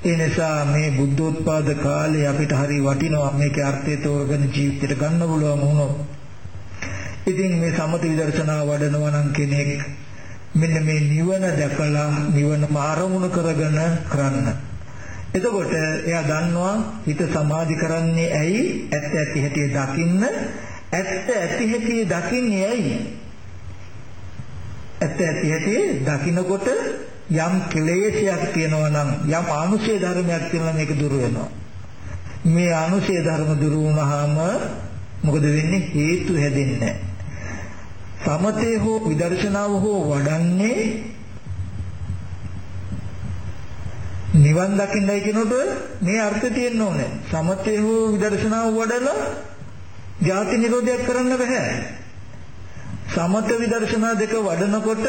ඒ නිසා මේ බුද්ධෝත්පාද කාලේ අපිට හරි වටිනවා මේකේ අර්ථය තෝරගෙන ජීවිතයට ගන්න පුළුවන් වුණොත්. ඉතින් මේ සමත විදර්ශනා වඩනවා නම් කෙනෙක් මෙන්න මේ නිවන දැකලා නිවනම අරමුණු කරගෙන කරන්න. එතකොට එයා දන්නවා හිත සමාධි කරන්නේ ඇයි? ඇත්ත ඇති හැටි දකින්න. ඇත්ත ඇති හැටි දකින්නේ ඇයි? ඇත්ත ඇති හැටි දකින්නකොට යම් ක්ලේශයක් තියෙනවා නම් යම් ආනුෂය ධර්මයක් තියෙනවා මේක දුර වෙනවා. මේ ආනුෂය ධර්ම දුර වුණාම මොකද වෙන්නේ? හේතු හැදෙන්නේ නැහැ. සමතේ හෝ විදර්ශනාව හෝ වඩන්නේ නිවන් දකින්නයි කියනකොට මේ අර්ථය තියෙන්න ඕනේ. සමතේ හෝ විදර්ශනාව වඩලා ජාති නිරෝධයක් කරන්න බෑ. සමත විදර්ශනා දෙක වඩනකොට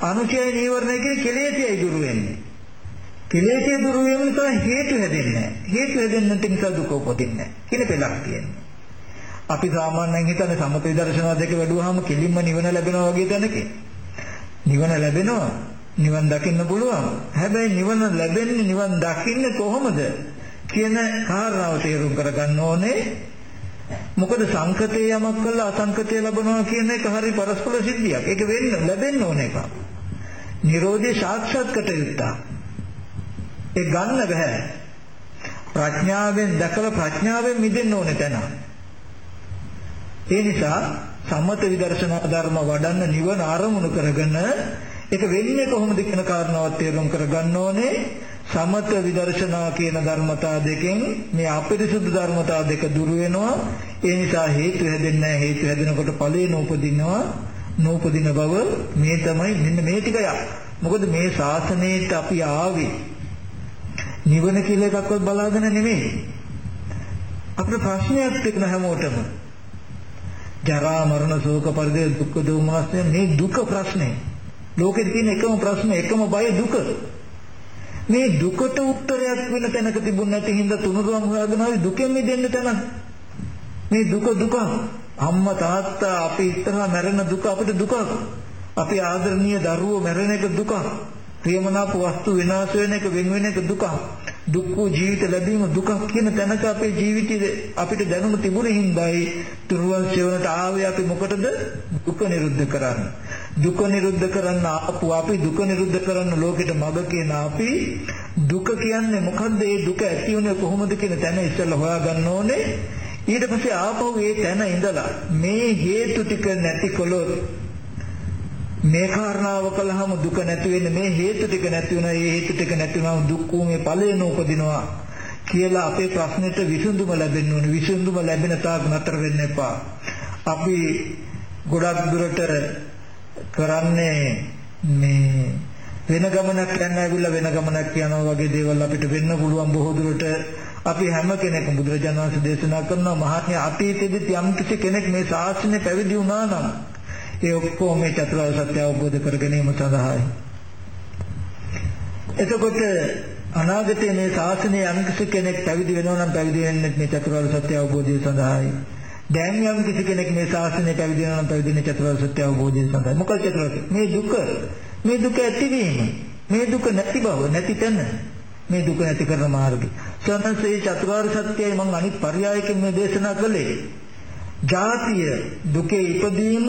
අනුචය නීවරණය කියන කෙලෙසියයි දුරු වෙන්නේ. කෙලෙසිය දුරු වීම නිසා හේතු හැදෙන්නේ නැහැ. හේතු හැදෙන්නට නිසා දුක උපදින්නේ නැහැ. කියන පෙළක් තියෙනවා. අපි සාමාන්‍යයෙන් හිතන්නේ සමත විදර්ශනා දෙක වැඩුවාම කෙලින්ම නිවන ලැබෙනවා වගේ දැනකේ. නිවන ලැබෙනවා නිවන් දකින්න පුළුවන්. හැබැයි නිවන ලැබෙන්නේ නිවන් දකින්නේ කොහොමද කියන කාරණාව තේරුම් කරගන්න ඕනේ. මොකද සංකතේ යමක් කළා අසංකතේ ලැබනවා කියන එක හරි පරස්පර සිද්ධියක්. ඒක වෙන්න ලැබෙන්න ඕන එකක්. Nirodhe සාක්ෂාත් කට යුත්තා. ඒ ගන්න බෑ. ප්‍රඥාවෙන් දැකලා ප්‍රඥාවෙන් මිදෙන්න ඕනේ තැන. ඒ නිසා සම්මත විදර්ශනා ධර්ම වඩන්න නිවන ආරමුණු කරගෙන ඒක වෙන්නේ කොහොමද කියන කාරණාවත් තේරුම් කරගන්න ඕනේ සමත විදර්ශනා කියන ධර්මතා දෙකෙන් මේ අපිරිසුදු ධර්මතා දෙක දුර වෙනවා ඒ නිසා හේතු හැදෙන්නේ නැහැ හේතු හැදෙනකොට ඵලේ නූපදිනවා නූපදින බව මේ තමයි මෙන්න මේ ටික මොකද මේ ශාසනයට අපි ආවේ නිවන කියලා එකක්වත් බලාගෙන නෙමෙයි. අපිට ප්‍රශ්නයක් තිබුණ හැමෝටම. ජරා මරණ ශෝක පරිදේ දුක්ඛ දෝමනස්ය මේ දුක ප්‍රශ්නේ. ලෝකෙ තියෙන එකම ප්‍රශ්න එකම බය දුක. මේ දුකට උත්තරයක් වෙන තැනක තිබුණ නැති හින්දා තුනුරුවන් හොයාගෙන ආවේ දුකෙන් මිදෙන්න තැන. මේ දුක දුක අම්මා තාත්තා අපි ඉස්සරහා මැරෙන දුක අපිට දුකක්. අපි ආදරණීය දරුවෝ මැරෙන එක දුකක්. ප්‍රියමනාප වස්තු විනාශ වෙන එක වෙන වෙන එක දුකක්. දුක් වූ ජීවිත ලැබීම දුකක් කියන තැනක අපේ ජීවිතේ අපිට දැනුම තිබුණේ හින්දායි තුරුවන් සෙවණට ආවේ අපි මොකටද? දුක නිරුද්ධ කරන්න. දුක නිරුද්ධ කරන්න ආපු අපි දුක නිරුද්ධ කරන්න ලෝකෙට මඟ කියන අපි දුක කියන්නේ මොකද්ද? ඒ දුක ඇති වුණේ කොහොමද කියන තැන ඉස්සෙල්ලා හොයාගන්න ඕනේ. ඊට පස්සේ ආපහු ඒ තැන ඉඳලා මේ හේතු ටික නැති කළොත් මේ කාරණාව කළාම දුක නැති වෙන්නේ මේ හේතු ටික නැති වෙනවා ඒ හේතු ටික නැති වුණාම දුක් මේ ඵලයෙන් උපදිනවා කියලා අපේ ප්‍රශ්නෙට විසඳුම ලැබෙන්න ඕනේ. විසඳුම ලැබෙන තාක් නතර වෙන්න එපා. අපි ගොඩක් දුරට කරන්නේ මේ වෙන ගමනක් යන්න ඇවිල්ලා වෙන ගමනක් යනවා වගේ දේවල් අපිට වෙන්න පුළුවන් බොහෝ දුරට. අපි හැම කෙනෙක්ම බුදුරජාණන් වහන්සේ දේශනා කරනවා මහත්මයා අතීතයේදී යම් කිසි කෙනෙක් මේ ශාස්ත්‍රය පැවිදි වුණා නම් ඒ ඔක්කොම මේ චතුරාර්ය සත්‍ය අවබෝධ කර ගැනීම සඳහායි. එතකොට අනාගතයේ මේ ශාසනය යම් කිසි කෙනෙක් පැවිදි වෙනවා නම් පැවිදි වෙන්නේ මේ චතුරාර්ය සත්‍ය අවබෝධය සඳහායි. දැන් යම් කිසි කෙනෙක් මේ ශාසනය පැවිදි වෙනවා නම් පැවිදි වෙන්නේ චතුරාර්ය සත්‍ය අවබෝධය සඳහායි. මොකද චතුරාර්ය මේ දුක මේ දුක ඇතිවීම මේ දුක නැති බව නැති තැන මේ දුක නැති කරන මාර්ගය. සනසේ චතුරාර්ය සත්‍යයි මම අනිත් පරයයකින් මේ දේශනා කළේ. ජාතිය දුකේ ඉපදීම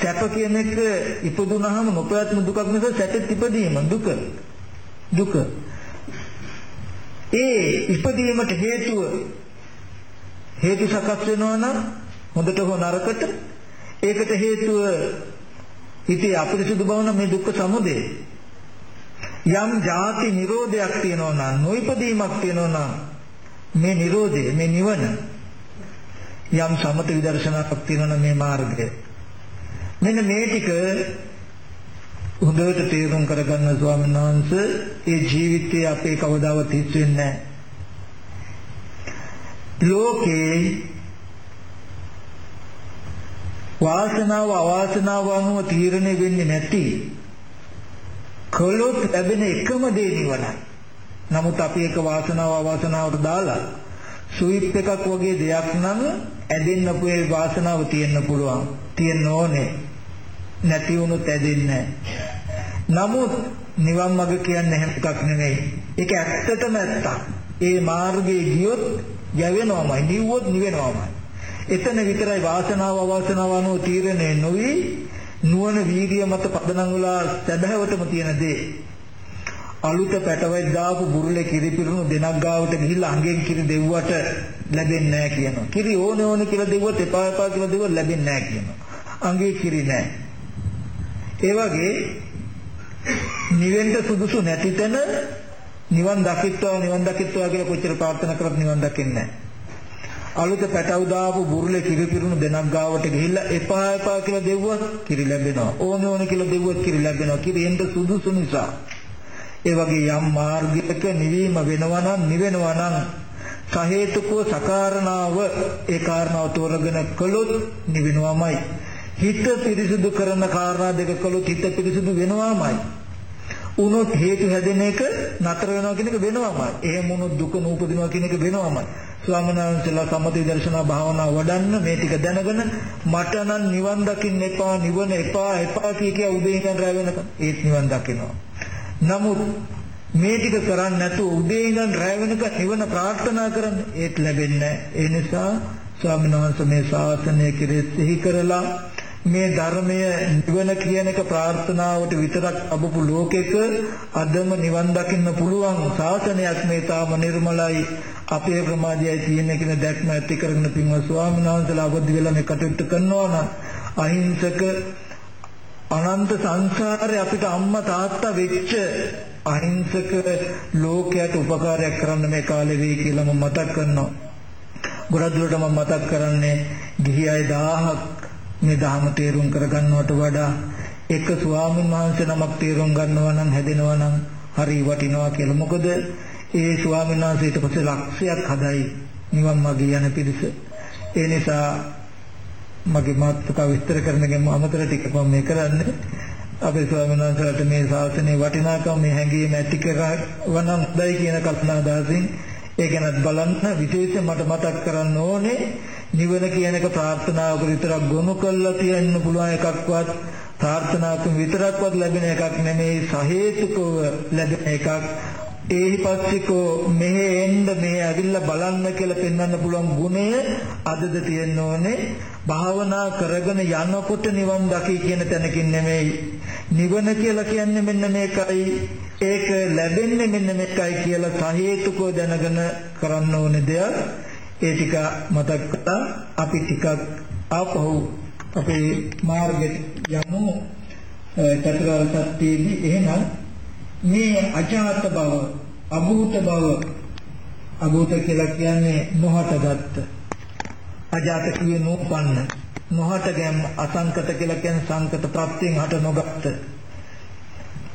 සැප කියන එක ඉපදුනහම නොපැවැත්ම දුකක් නිසා සැපෙත් ඉපදීම. දුක. දුක. ඒ ඉපදීමට හේතුව හේතු සකස් වෙනවා නම් හොඳට හෝ නරකට ඒකට හේතුව ඉතින් අපිරිසුදු බව නම් මේ දුක්ඛ සමුදය. යම් ಜಾති නිරෝධයක් තියෙනවා නම් නොයිපදීමක් තියෙනවා නම් මේ නිරෝධය මේ නිවන යම් සමත විදර්ශනාවක් තියෙනවා නම් මේ මාර්ගය. මෙන්න මේ ටික හොඳට තේරුම් කරගන්න ස්වාමීන් වහන්සේ ඒ ජීවිතේ අපේ කවදාවත් හිස් වෙන්නේ ලෝකේ වාසනාව අවාසනාව අනුව තීරණය වෙන්නේ නැති කළොත් ලැබෙන එකම දේ නිවනයි. නමුත් අපි ඒක වාසනාව අවාසනාවට දාලා සුවිප් එකක් වගේ දෙයක් නම් ඇදෙන්න පුයේ වාසනාව තියෙන්න පුළුවන්. තියෙන්න ඕනේ. නැති වුණොත් ඇදෙන්නේ නමුත් නිවන් මඟ කියන්නේ හැම එකක් නෙමෙයි. ඒක ඇත්තටම ඇත්තක්. ඒ මාර්ගයේ ගියොත් යවෙනවමයි, නිව්වොත් නිවෙනවමයි. එතන විතරයි වාසනාව අවාසනාව අනුව තීරණය නොවි නුවණ වීර්ය මත පදනම් වෙලා සැබෑවටම තියෙන දේ. අලුත පැටවෙක් දාපු බුරුලේ කිරි පිරුණු දෙනක් ගාවට ගිහිල්ලා අඟෙන් කිරි දෙව්වට ලැබෙන්නේ නැහැ කියනවා. කිරි ඕනේ ඕනේ කියලා දෙව්වොත් එපා එපා කියලා දෙව්වොත් ලැබෙන්නේ නැහැ කියනවා. අඟේ කිරි නැහැ. ඒ වගේ නිවෙන්න සුදුසු නැති තැන නිවන් දකිත්වා නිවන් දකිත්වා කියලා කොච්චර ප්‍රාර්ථනා කරත් නිවන් දකින්නේ නැහැ. අලුත පැටව දාපු බුරුලේ කිරි පිරුණු දෙනක් ගාවට ගිහිල්ලා එපා එපා කියලා දෙව්වොත් කිරි ලැබෙනවා. ඕනේ ඕනේ කියලා දෙව්වොත් කිරි ලැබෙනවා. කිරි එන්න සුදුසු නිසා. ඒ වගේ යම් මාර්ගයක නිවීම වෙනවා නම් නිවෙනවා නම් සහේතුකව සකාරණාව ඒ කාරණාව තෝරගෙන කළොත් නිවෙනවමයි. හිත පිරිසුදු කරන කාරණා දෙක කළොත් හිත පිරිසුදු වෙනවාමයි. උනොත් හේතු හැදෙන එක නතර වෙනවා කියන එක වෙනවාමයි. එහෙම වුණොත් දුක නූපදිනවා කියන එක වෙනවාමයි. ස්වාමීන් වහන්සේලා සම්මති දර්ශනා භාවනා වඩන්න මේ ටික දැනගෙන මට නම් නිවන් දකින්න එපා නිවන එපා එපා කිය කිය උදේ ඉඳන් රැ වෙනකම් ඒත් නිවන් දකිනවා. නමුත් මේ ටික කරන්නේ නැතුව උදේ ඉඳන් රැ වෙනකම් නිවන ප්‍රාර්ථනා කරන්න ඒත් ලැබෙන්නේ නැහැ. ඒ නිසා ස්වාමීන් වහන්සේ මේ ශාසනය කෙරෙහි සිහි කරලා මේ ධර්මය නිවන කියන එක ප්‍රාර්ථනාවට විතරක් අබපු ලෝකෙක අදම නිවන් දකින්න පුළුවන් ශාසනයක් මේ තාම නිර්මලයි අපේ ප්‍රමාදයයි තියෙන කියන දැක්ම ඇති කරගෙන පින්වත් ස්වාමීන් වහන්සේලා අවදි වෙලා මේ කටයුතු කරනවා නම් අහිංසක අනන්ත සංසාරේ අපිට අම්මා තාත්තා වෙච්ච අහිංසක ලෝකයට උපකාරයක් කරන්න මේ කාලේ වෙයි කියලා මම මතක් කරනවා. ගොඩක් දුරට මම මතක් කරන්නේ ගිහි අය 1000ක් මේ ධහම තේරුම් කරගන්නවට වඩා එක ස්වාමීන් වහන්සේ නමක් තේරුම් ගන්නවා නම් හැදෙනවා නම් හරි වටිනවා කියලා. මොකද ඒ ස්වාමීන් වහන්සේ ඊට පස්සේ ලක්ෂයක් හදයි නිවන් මාගේ යන පිරිස. ඒ නිසා මගේ මාතෘකාව විස්තර කරන ගෙම අමතර ටික මම මේ කරන්නේ. අපේ ස්වාමීන් වහන්සේලාට මේ ශාසනයේ වටිනාකම මේ හැඟීම ඇති කරවනම් හොඳයි කියන කල්පනාදාසින් ඒ ගැනත් බලන්න විශේෂයෙන් මට මතක් කරන්න ඕනේ නිවන කියන එක ප්‍රාර්ථනාවක විතරක් ගොනු කරලා තියන්න පුළුවන් එකක්වත් ප්‍රාර්ථනාවකින් විතරක්වත් ලැබෙන එකක් නෙමෙයි සහේතුකව ලැබෙන එකක්. ඒහිපස්සිකෝ මෙහෙ එන්න මෙහෙ ඇවිල්ලා බලන්න කියලා පෙන්වන්න පුළුවන් ගුණය අදද තියෙන්න ඕනේ. භාවනා කරගෙන යනකොට නිවන් දකි කියන තැනකින් නෙමෙයි. නිවන කියලා කියන්නේ මෙන්න මේකයි. ඒක ලැබෙන්නේ මෙන්න මේකයි කියලා සහේතුකව දැනගෙන කරන්න ඕනේ දෙයක්. ඒ ටික මතක් කරලා අපි ටිකක් ආපහු අපේ මාර්ගයට යමු. චතුරාර්ය සත්‍යයේදී එහෙනම් මේ අජාත බව අභූත බව අභූත කියලා කියන්නේ නොහටගත් අජාත කියේ නෝපන්න. නොහට ගැම් අසංකත කියලා කියන්නේ සංකත ප්‍රත්‍යයෙන් හට නොගත්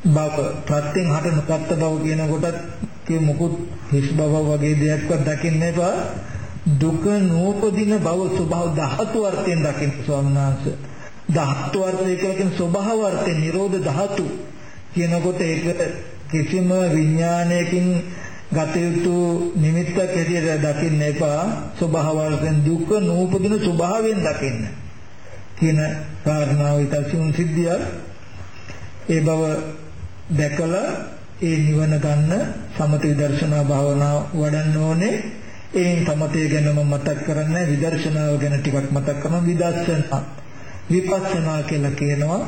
බව. ප්‍රත්‍යයෙන් හට නොගත් බව කියන කොටත් කිය මොකුත් හිස් බව වගේ දෙයක්වත් දකින්න එපා. දුක නූපදින බව ස්වභාව ධාතු අර්ථයෙන් දකින්න ස්වාමීන් වහන්සේ. ධාතු අර්ථය කියලා කියන ස්වභාව අර්ථේ නිරෝධ ධාතු කියනකොට ඒක කිසිම විඥානයකින් ගත යුතු නිමිත්තක් හැටියට දකින්න එපා. ස්වභාව වර්ගෙන් දුක නූපදින ස්වභාවයෙන් දකින්න කියන කාරණාව ඊටසින් සිද්ධියක්. ඒ බව දැකලා ඒ නිවන ගන්න සමත විදර්ශනා භාවනාව වඩන්න ඕනේ. ඒ සමතය ගැන මම මතක් කරන්නේ විදර්ශනාව ගැන ටිකක් මතක් කරනවා. විදර්ශනා. විපස්සනා කියලා කියනවා.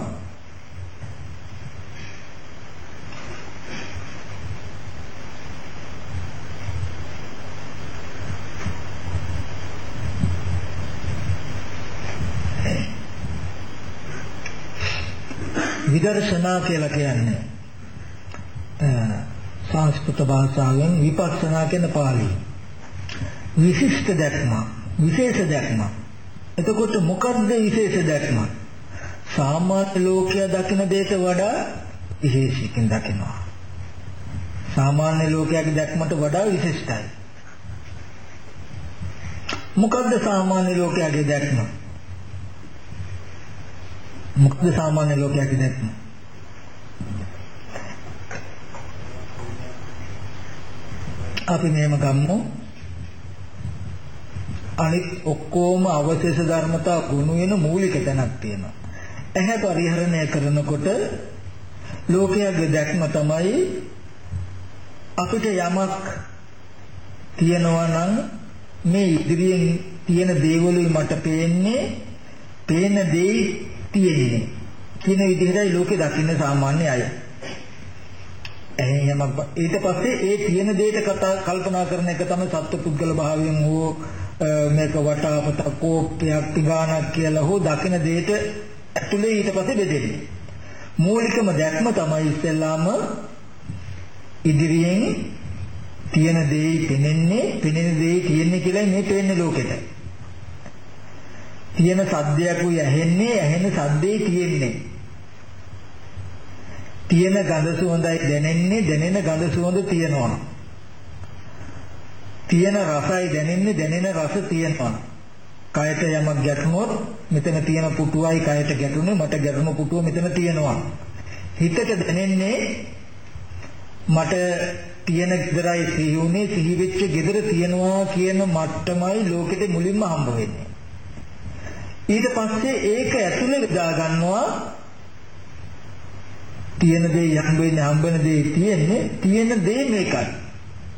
විදර්ශනා කියලා කියන්නේ සංස්කෘත භාෂාවෙන් විපස්සනා කියන පාළි. විශිෂ්ට දැක්ම, විශේෂ දැක්ම. එතකොට මොකද්ද විශේෂ දැක්ම? සාමාන්‍ය ලෝකයා දකින දෙයට වඩා විශේෂකින් දකිනවා. සාමාන්‍ය ලෝකයාගේ දැක්මට වඩා විශිෂ්ටයි. මොකද්ද සාමාන්‍ය ලෝකයාගේ දැක්ම? මොකද සාමාන්‍ය ලෝකයාගේ දැක්ම? අපි මෙහෙම ගමු. අනිත් ඔක්කොම අවශේෂ ධර්මතා ගුණ වෙන මූලික තැනක් තියෙනවා. ඇහැ පරිහරණය කරනකොට ලෝකයාගේ දැක්ම තමයි අපිට යමක් තියනවා නම් මේ ඉදිරියෙන් තියෙන දේවලුයි මට පේන්නේ පේන දේ තියෙන්නේ කියන විදිහටයි ලෝකේ දකින්න සාමාන්‍ය අය. එහෙනම් ඊට පස්සේ ඒ තියෙන දෙයට කතා කල්පනා කරන එක තමයි සත්පුද්ගල භාවයෙන් හෝ මේක වටාපත කෝප්පයක් තිගානක් කියලා හෝ දකින දෙයට ඇතුලේ ඊට පස්සේ බෙදෙන්නේ. මූලිකම දැක්ම තමයි ඉස්සෙල්ලාම ඉදිරියෙන් තියෙන දේ පෙනෙන්නේ පෙනෙන දේ තියෙන්නේ කියලා මේ පේන්නේ ලෝකෙට. තියෙන සද්දයක්ුයි ඇහෙන්නේ ඇහෙන සද්දේ තියෙන්නේ තියෙන ගඳ සුවඳයි දැනෙන්නේ දැනෙන ගඳ සුවඳ තියෙනවා තියෙන රසයි දැනෙන්නේ දැනෙන රස තියෙනවා. කයට යමක් ගැටුනොත් මෙතන තියෙන පුටුවයි කයට ගැටුනේ මට ගැටුණු පුටුව මෙතන තියෙනවා. හිතට දැනෙන්නේ මට තියෙන ගෙදරයි සිහිුනේ සිහි වෙච්ච ගෙදර තියෙනවා කියන මට්ටමයි ලෝකෙට මුලින්ම හම්බ වෙන්නේ. ඊට පස්සේ ඒක ඇතුලේ බෙදා ගන්නවා. තියෙන දේ හම්බෙන්නේ හම්බෙන දේ තියෙන්නේ තියෙන දේ මේකයි.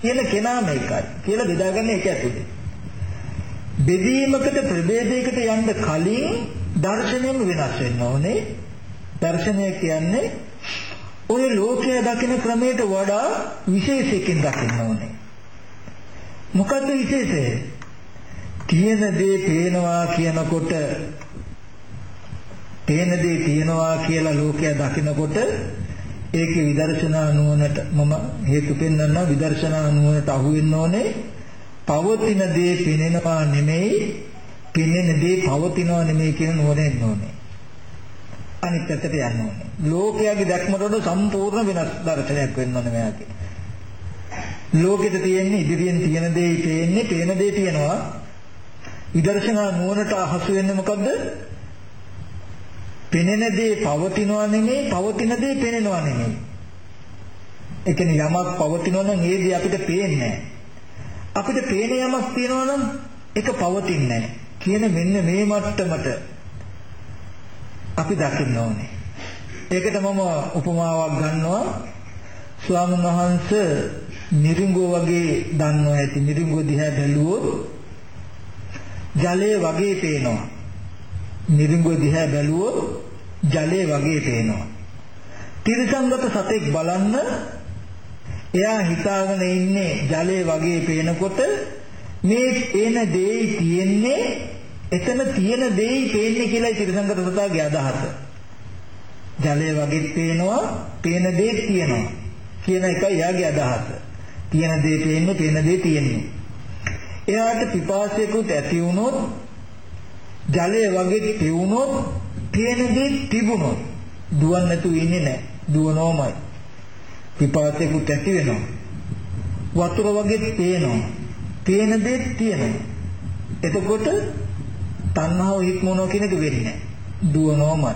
කියන කෙනා මේකයි. කියලා බෙදාගන්න ඒක ඇතුලේ. බෙදීමකට ප්‍රභේදයකට යන්න කලින් දර්ශනයම වෙනස් වෙන්න ඕනේ. දර්ශනය කියන්නේ ওই ලෝකය දකින ක්‍රමයට වඩා විශේෂයකින් දකින්න ඕනේ. මොකද්ද විශේෂය? තියෙන දේ පේනවා කියනකොට පේන දේ තියෙනවා කියලා ලෝකයා දකිනකොට ඒකේ විදර්ශනා නුවණට මම හේතු පෙන්වන්න විදර්ශනා නුවණට අහු වෙන්න ඕනේ පවතින දේ පෙනෙනවා නෙමෙයි පෙනෙන දේ පවතිනවා නෙමෙයි කියන නුවණ එන්න ඕනේ අනිත් පැත්තට යන්න ඕනේ. ලෝකයාගේ දැක්මට වඩා සම්පූර්ණ වෙනස් දර්ශනයක් වෙන්න ඕනේ මෙයාගේ. ලෝකෙට තියෙන්නේ ඉදිරියෙන් තියෙන දේ පේන්නේ, පේන දේ තියෙනවා. විදර්ශනා නුවණට අහසු වෙන්නේ මොකද්ද? පෙනෙන දේ පවතිනවා නෙමෙයි, පවතින දේ පෙනෙනවා නෙමෙයි. ඒ කියන්නේ යමක් පවතිනවා නම් ඒ දේ අපිට පේන්නේ අපිට පේන යමක් තියෙනවා නම් ඒක පවතින්නේ කියන මෙන්න මේ මට්ටමට අපි දකින්න ඕනේ. ඒකට මම උපමාවක් ගන්නවා ස්වාමීන් වහන්සේ නිරිඟුව වගේ දන්නවා ඇති නිරිඟුව දිහා බැලුවොත් ජලය වගේ පේනවා. නිරිඟුව දිහා බැලුවොත් ජලය වගේ පේනවා. තිරසංගත සතෙක් බලන්න එයා හිතාගෙන ඉන්නේ ජලය වගේ පේනකොට මේ පේන දෙයි තියෙන්නේ එතන තියෙන දෙයි පේන්නේ කියලායි තිරසංගත සතාගේ අදහස. ජලය වගේ පේනවා, පේන දේ තියෙනවා කියන එකයි එයාගේ අදහස. තියෙන දේ පේන්නේ, පේන දේ තියෙන්නේ. එයාට පිපාසයකුත් ඇති වුණොත් ජලය වගේ පෙවුනොත් පේන දේ තිබුණොත් දුවන්නේ නැතුව ඉන්නේ නැහැ. දුවනෝමයි. පිපාසයකුත් ඇති වෙනවා. වතුර වගේ පේනවා. පේන දේ තියෙනවා. එතකොට තණ්හාව හික්මනවා කියන එක වෙන්නේ නැහැ. දුවනෝමයි.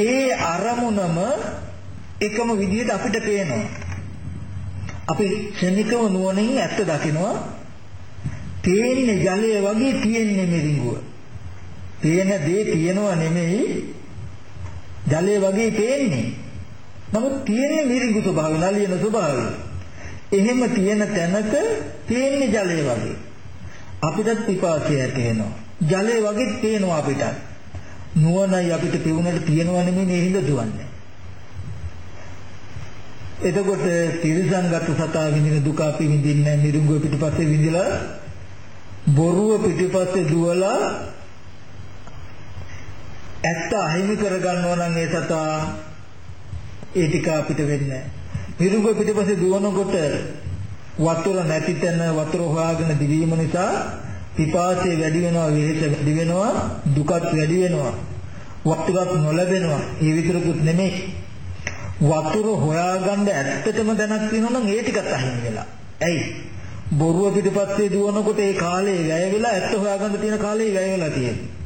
ඒ අරමුණම එකම විදිහට අපිට පේනවා. අපි ක්ෂණිකව නුවණින් ඇත්ත දකිනවා. පේන්නේ ජලය වගේ තියෙන්නේ මිරිඟුව. පේන දේ තියෙනවා නෙමෙයි ජලය වගේ පේන්නේ. නමුත් තියෙන්නේ මිරිඟු ස්වභාවය, නලියන ස්වභාවය. එහෙම තියෙන තැනක පේන්නේ ජලය වගේ. අපිටත් පිපාසය ඇති වෙනවා. ජලය වගේ පේනවා අපිට. නුවණයි අපිට පෙවුනට තියෙනවා නෙමෙයි මේ හිඳ දුවන්නේ. එතකොට තිරසංගත සතා විඳින දුක අපි විඳින්නේ නිරුංගුව පිටිපස්සේ විඳිලා බොරුව පිටිපස්සේ දුවලා ඇත්ත අහිමි කරගන්නවා නම් ඒ සතා ඒ ටික අපිට වෙන්නේ නිරුංගුව පිටිපස්සේ දුවනකොට වතුර නැති තැන වතුර හොයාගෙන දිවීම නිසා පිපාසය වැඩි වෙනවා විහෙත වැඩි වෙනවා දුකත් වැඩි වෙනවා වතුරක් නොලැබෙනවා ඒ විතරකුත් නෙමෙයි වතුර හොයාගන්න ඇත්තටම දැනක් තියෙනවා නම් ඒ ටිකත් අහිමි වෙලා. ඇයි? බොරුව පිටපස්සේ දුවනකොට ඒ කාලේ වැය වෙලා ඇත්ත හොයාගන්න තියෙන කාලේ වැය වෙලා තියෙනවා.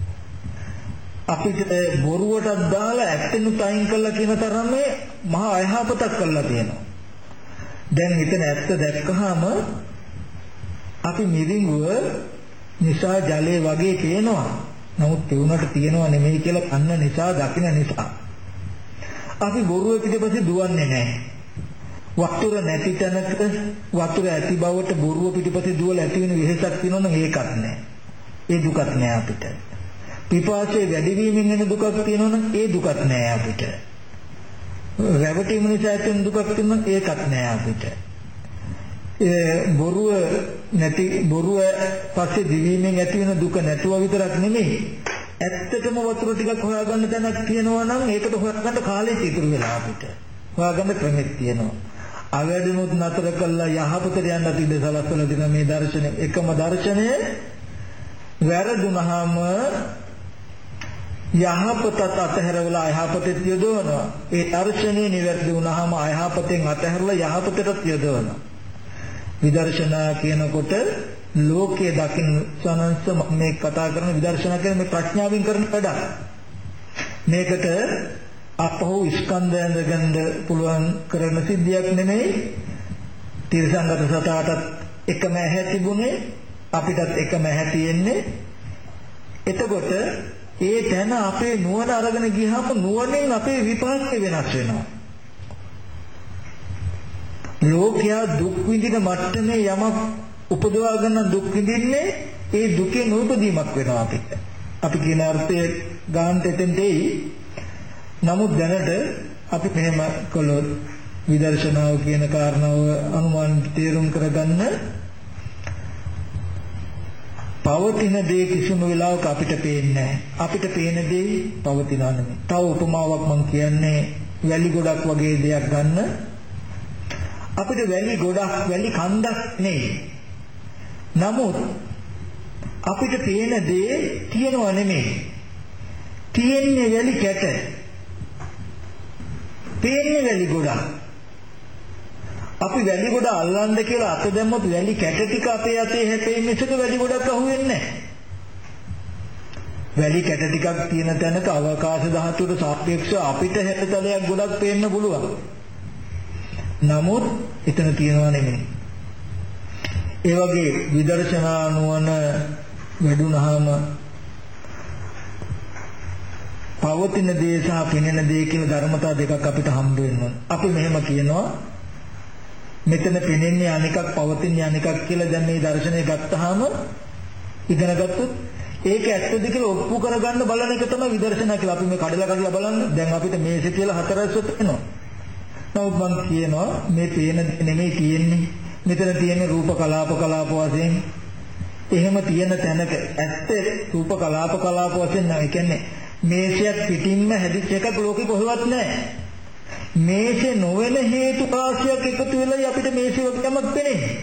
අපිට බොරුවටත් දාලා ඇත්තෙනුත් අයින් කළා කියන තරමේ මහා අයහපතක් කළා තියෙනවා. දැන් හිතන ඇත්ත දැක්කහම අපි මිරිඟුව නිසා ජලය වගේ පේනවා. නමුත් ඒ උනට තියෙනව නෙමෙයි කියලා කන්න නිසා දකින්න නිසා අපි බොරුව පිටපස්සේ දුවන්නේ නැහැ. වතුර නැති තැනක වතුර ඇති බවට බොරුව පිටපස්සේ දුවලා ඇති වෙන වෙහසක් තියෙනවනම් ඒකත් නැහැ. ඒ දුකත් නැහැ අපිට. පිපාසයේ වැඩිවීමෙන් එන දුකක් තියෙනවනම් ඒ දුකත් නැහැ අපිට. රැවටීම නිසා ඇතිවන දුකක් තියෙනවනම් ඒකත් නැහැ අපිට. ඒ බොරුව නැති බොරුව පස්සේ දිවීමෙන් ඇති වෙන දුක නැතුව විතරක් නෙමෙයි ඇත්තටම වතුර ටිකක් හොයාගන්න තැනක් තියෙනවා නම් ඒකට හොයාගන්න කාලෙත් ඉතුරු වෙලා අපිට. හොයාගන්න ක්‍රමෙත් තියෙනවා. අවැඩුනොත් නතර කළා යහපතට යන්න තිබෙ සලස්සලා දෙන මේ දර්ශනය එකම දර්ශනය වැරදුනහම යහපතත් අතහැරවලා අයහපතෙත් යොදවනවා. ඒ දර්ශනේ නිවැරදි වුණාම අයහපතෙන් අතහැරලා යහපතටත් යොදවනවා. විදර්ශනා කියනකොට ලෝකයේ දකින්න සනන්ස මේ කතා කරන විදර්ශනා කියන්නේ මේ ප්‍රඥාවෙන් කරන වැඩක්. මේකට අපහු ස්කන්ධයන් ගන්න පුළුවන් කරන සිද්ධියක් නෙමෙයි. තිරසංගත සතාටත් එකම ඇහැ තිබුණේ අපිටත් එකම ඇහැ තියෙන්නේ. එතකොට ඒ තැන අපේ නුවණ අරගෙන ගියහම නුවණෙන් අපේ විපාකේ වෙනස් වෙනවා. ලෝකයා දුක් විඳින මට්ටමේ යමක් උපදවා ගන්න දුක් විඳින්නේ ඒ දුකේ නූපදීමක් වෙනවා අපිට. අපි කියන අර්ථය ගන්නට එතෙන්ටයි. නමුත් දැනට අපි මෙහෙම කළොත් විදර්ශනාව කියන කාරණාව අනුමාන තේරුම් කරගන්න පවතින දේ කිසිම වෙලාවක අපිට පේන්නේ අපිට පේන දේ පවතිනා නෙමෙයි. තව උපමාවක් මම කියන්නේ වැලි ගොඩක් වගේ දෙයක් ගන්න. අපිට වැලි ගොඩක් වැලි කන්දක් නෙයි. නමුත් අපිට පේන දේ තියෙනව නෙමෙයි. තියෙන්නේ වැලි කැට. පේන්නේ වැලි ගොඩක්. අපි වැලි ගොඩ අල්ලන්න කියලා අත දැම්මොත් වැලි කැට ටික අපේ අතේ හැපෙන්නේ මිසක වැලි ගොඩක් අහුවෙන්නේ නැහැ. වැලි කැට ටිකක් තියෙන තැනක අවකාශ ධාතුවට සාපේක්ෂව අපිට හැටතලයක් ගොඩක් පේන්න පුළුවන්. නමුත් එතන තියනවා නෙමෙයි. ඒ වගේ විදර්ශනා නුවණ වැඩුණාම පවතින දේ සහ පෙනෙන දේ කියන ධර්මතා දෙකක් අපිට හම්බ වෙනවා. අපි මෙහෙම කියනවා මෙතන පෙනෙන්නේ අනිකක් පවතින්නේ අනිකක් කියලා දැන් මේ දර්ශනය ගත්තාම ඉගෙන ගත්තොත් ඒක ඇත්තද කියලා ඔප්පු කරගන්න බලන එක තමයි විදර්ශනා කියලා. අපි මේ කඩලා කඩලා බලන්න. දැන් අපිට මේසෙ කියලා හතරස්සොත් එනවා. නමුත් මම කියනවා මේ පේන නෙමෙයි තියෙන්නේ. මෙතන තියෙන රූප කලාප කලාප වශයෙන් එහෙම තියෙන තැනක ඇත්ත රූප කලාප කලාප වශයෙන් නෑ. ඒ කියන්නේ මේසයක් පිටින්ම හැදිච්ච එකක් ලෝකෙ කොහෙවත් නැහැ. මේසේ නොවන හේතු කාසියක් එකතු වෙලා අපිට මේසේ වගේ යමක් පෙනෙන්නේ.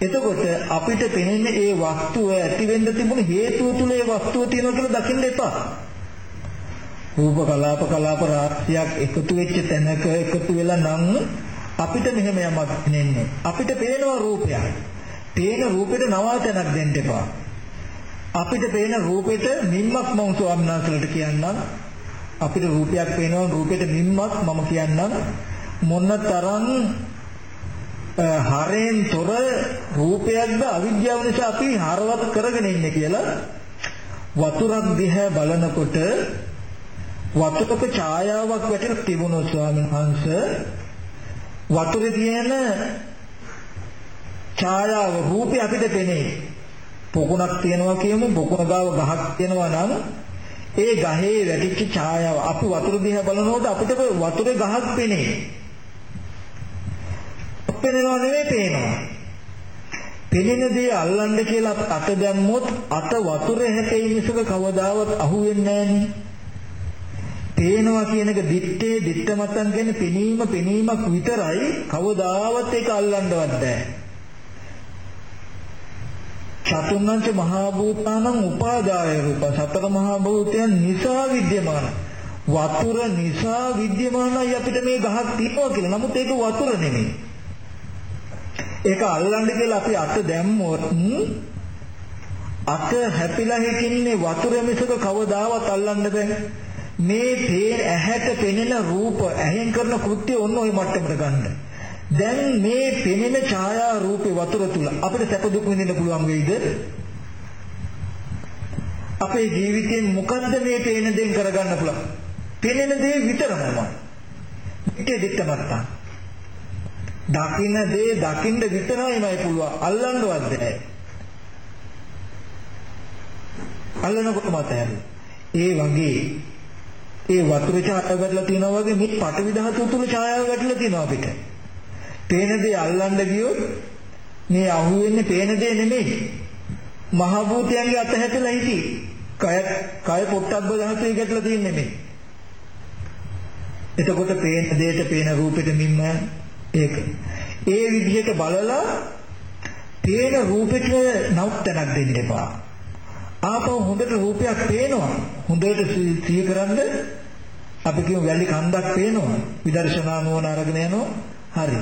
එතකොට අපිට පෙනෙන ඒ වස්තුව ඇති වෙන්න තිබුණ හේතුව තුල ඒ වස්තුව තියෙනවා කියලා දකින්න එපා. රූප කලාප කලාප රාශියක් එකතු වෙච්ච තැනක එකතු වෙලා නම් අපිට මෙහෙම යමක් පෙනෙන්නේ. අපිට පේනවා රූපයක්. පේන රූපෙට නවාතනක් දෙන්න එපා. අපිට පේන රූපෙට මිම්මක් මම ස්වාමීන් වහන්සේලාට කියන්නම්. අපිට රූපයක් පේනවා රූපෙට මිම්මක් මම කියන්නම්. මොන තරම් හරෙන් තොර රූපයක්ද අවිද්‍යාව නිසා අපි හරවත් කරගෙන ඉන්නේ කියලා වතුරක් දිහා බලනකොට වතුරක ඡායාවක් වැටෙන තිබුණොත් ස්වාමීන් වහන්සේ වතුරේ තියෙන ඡායාව රූපේ අපිට පෙනේ පොකුණක් තියෙනවා කියමු පොකුණ ගාව ගහක් තියෙනවා නම් ඒ ගහේ වැටිච්ච ඡායාව අපි වතුර දිහා බලනකොට අපිට වතුරේ ගහක් පෙනේ පෙනෙනව නෙවෙයි පේනවා. පෙනෙන දේ අල්ලන්න කියලා අත දැම්මොත් අත වතුරේ හැකේ මිසක කවදාවත් අහුවෙන්නේ නැහෙනි. පේනවා කියන එක දිත්තේ දිත්ත මතන් කියන්නේ පෙනීම පෙනීමක් විතරයි කවදාවත් ඒක අල්ලන්නවත් බෑ. චතුර්ණංච මහා භූතානං උපාදාය රූප සතර මහා භූතයන් නිසා විද්‍යමාන වතුර නිසා විද්‍යමානයි අපිට මේ ගහක් තියෙනවා කියලා. නමුත් ඒක වතුර නෙමෙයි. ඒක අල්ලන්න කියලා අපි අත දැම්මොත් අත හැපිලා හිටින්නේ වතුර මිසක කවදාවත් අල්ලන්න බෑ. මේ පේන ඇහැට පෙනෙන රූප ඇහෙන් කරන කෘත්‍ය ඔන්න ওই මට්ටමට ගන්න. දැන් මේ පෙනෙන ඡායා රූපේ වතුර තුල අපිට සැප දුක් විඳින්න පුළුවන් වෙයිද? අපේ ජීවිතයෙන් මොකද්ද මේ පේන දේ කරගන්න පුළුවන්? පෙනෙන දේ විතරමයි. පිටේ දෙත්තමත්තා. දකින්න දේ දකින්න විතරයිමයි පුළුවන් අල්ලන්නවත් බෑ අල්ලනකොට මතයන් ඒ වගේ ඒ වතුර ඡායාව වැටලා තියෙනවා වගේ මේ පටවි ධාතුව තුල ඡායාව වැටලා තියෙනවා අපිට පේන දේ අල්ලන්න ගියොත් මේ අහුවෙන්නේ පේන දේ නෙමෙයි මහ භූතයන්ගේ අත හැදලා හිටි කය කය පොට්ටබ්බ ධාතුවේ ගැටලා තියෙන්නේ මේ එතකොට පේන දෙයට පේන රූපෙට මිම්ම ඒක. ඒ විදිහට බලලා පේන රූපෙට නවත්තනක් දෙන්න එපා. ආපහු හොඳට රූපයක් පේනවා. හොඳට සිහි කරන්ද අපි කියමු වැලි කන්දක් පේනවා. විදර්ශනා නුවණ අරගෙන යනවා. හරි.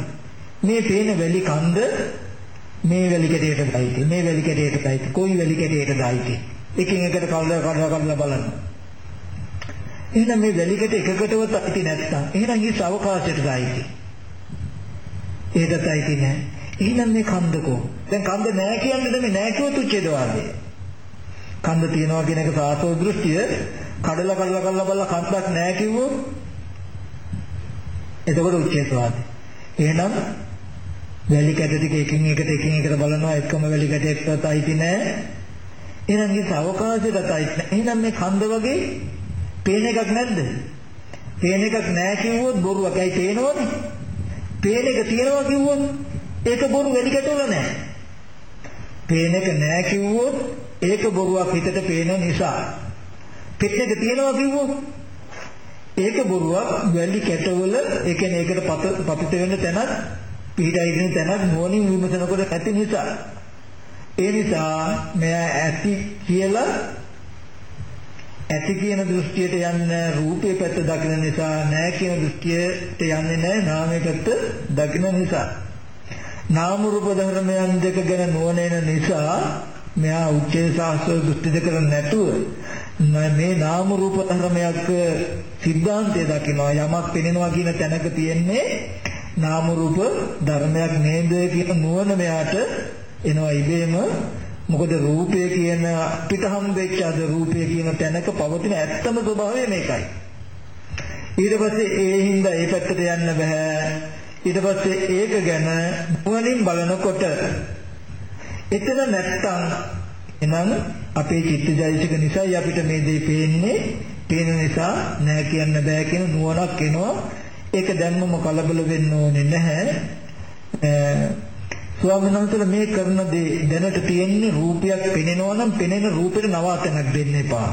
මේ පේන වැලි කන්ද මේ වැලි කැටයට දායිති. මේ වැලි කැටයට දායිති. කොයි වැලි කැටයට දායිති. එකින් එකට කල්ලා කඩලා කඩලා බලන්න. එහෙනම් මේ වැලි කැට එකකටවත් අයිති නැත්නම් එහෙනම් හිස් අවකාශයට දායිති. ඒකටයි කියන්නේ. එහෙනම් මේ කන්දකෝ. දැන් කන්ද නෑ කියන්නේ නෙමෙයි නෑ කිව්වොත් උච්ඡේදවාදය. කන්ද තියනවා කියන එක සාසෝ දෘෂ්ටිය කඩලා කඩලා කඩලා බලලා කන්දක් නෑ කිව්වොත් එතකොට උච්ඡේදවාදය. එහෙනම් වැලි කැට ටික එකින් එකට එකින් එකට බලනවා එකම වැලි කැටයක්වත් අයිති නෑ. එහෙනම් මේ අවකාශයකට අයිති නෑ. එහෙනම් මේ කන්ද වගේ පේන එකක් නැද්ද? පේන එකක් නෑ කිව්වොත් බොරුවක්. ඇයි පේනවනේ? පේන එක තියනවා කිව්වොත් ඒක බොරු වැඩි ගැටවල නැහැ. පේන එක නැහැ කිව්වොත් ඒක බොරුවක් හිතට පේන නිසා. පෙත් එක තියනවා කිව්වොත් ඒක බොරුවක් වැලි කැටවල ඒ කියන්නේ ඒකට පතිත වෙන්න තැනක් පිටයි දෙන තැනක් මොනින් විමසනකොට ඇති නිසා. ඒ නිසා මෙයා ඇති කියලා ඇති කියන දෘෂ්ටියට යන්නේ රූපේ පැත්ත දකින නිසා නැහැ කියන දෘෂ්ටියට යන්නේ නැහැ නාමයේ පැත්ත දකින නිසා. නාම රූප ධර්මයන් දෙක ගැන නුවණ නිසා මෙයා උච්චේ ශාස්ත්‍ර දෘෂ්ටි දෙක නැතුව මේ නාම රූප ධර්මයක් සිද්ධාන්තය දකිනවා යමක් පෙනෙනවා කියන තැනක තියෙන්නේ නාම රූප ධර්මයක් නේද කියන නුවණ මෙයාට එනවා ඉබේම. මොකද රූපය කියන පිට හම්බෙච්ච අද රූපය කියන තැනක පවතින ඇත්තම ස්වභාවය මේකයි. ඊට පස්සේ ඒ හින්දා ඒ පැත්තට යන්න බෑ. ඊට පස්සේ ඒක ගැන නුවණින් බලනකොට එතන නැත්තම් එනම් අපේ චිත්තජයසික නිසායි අපිට මේ දේ පේන්නේ. පේන නිසා නෑ කියන්න බෑ කියන නුවණක් එනවා. ඒක දැන්මම කලබල වෙන්න ඕනේ නැහැ. ස්වාමීන් වහන්සේලා මේ කරන දේ දැනට තියෙන්නේ රූපයක් පෙනෙනවා නම් පෙනෙන රූපෙට නවාතනක් දෙන්න එපා.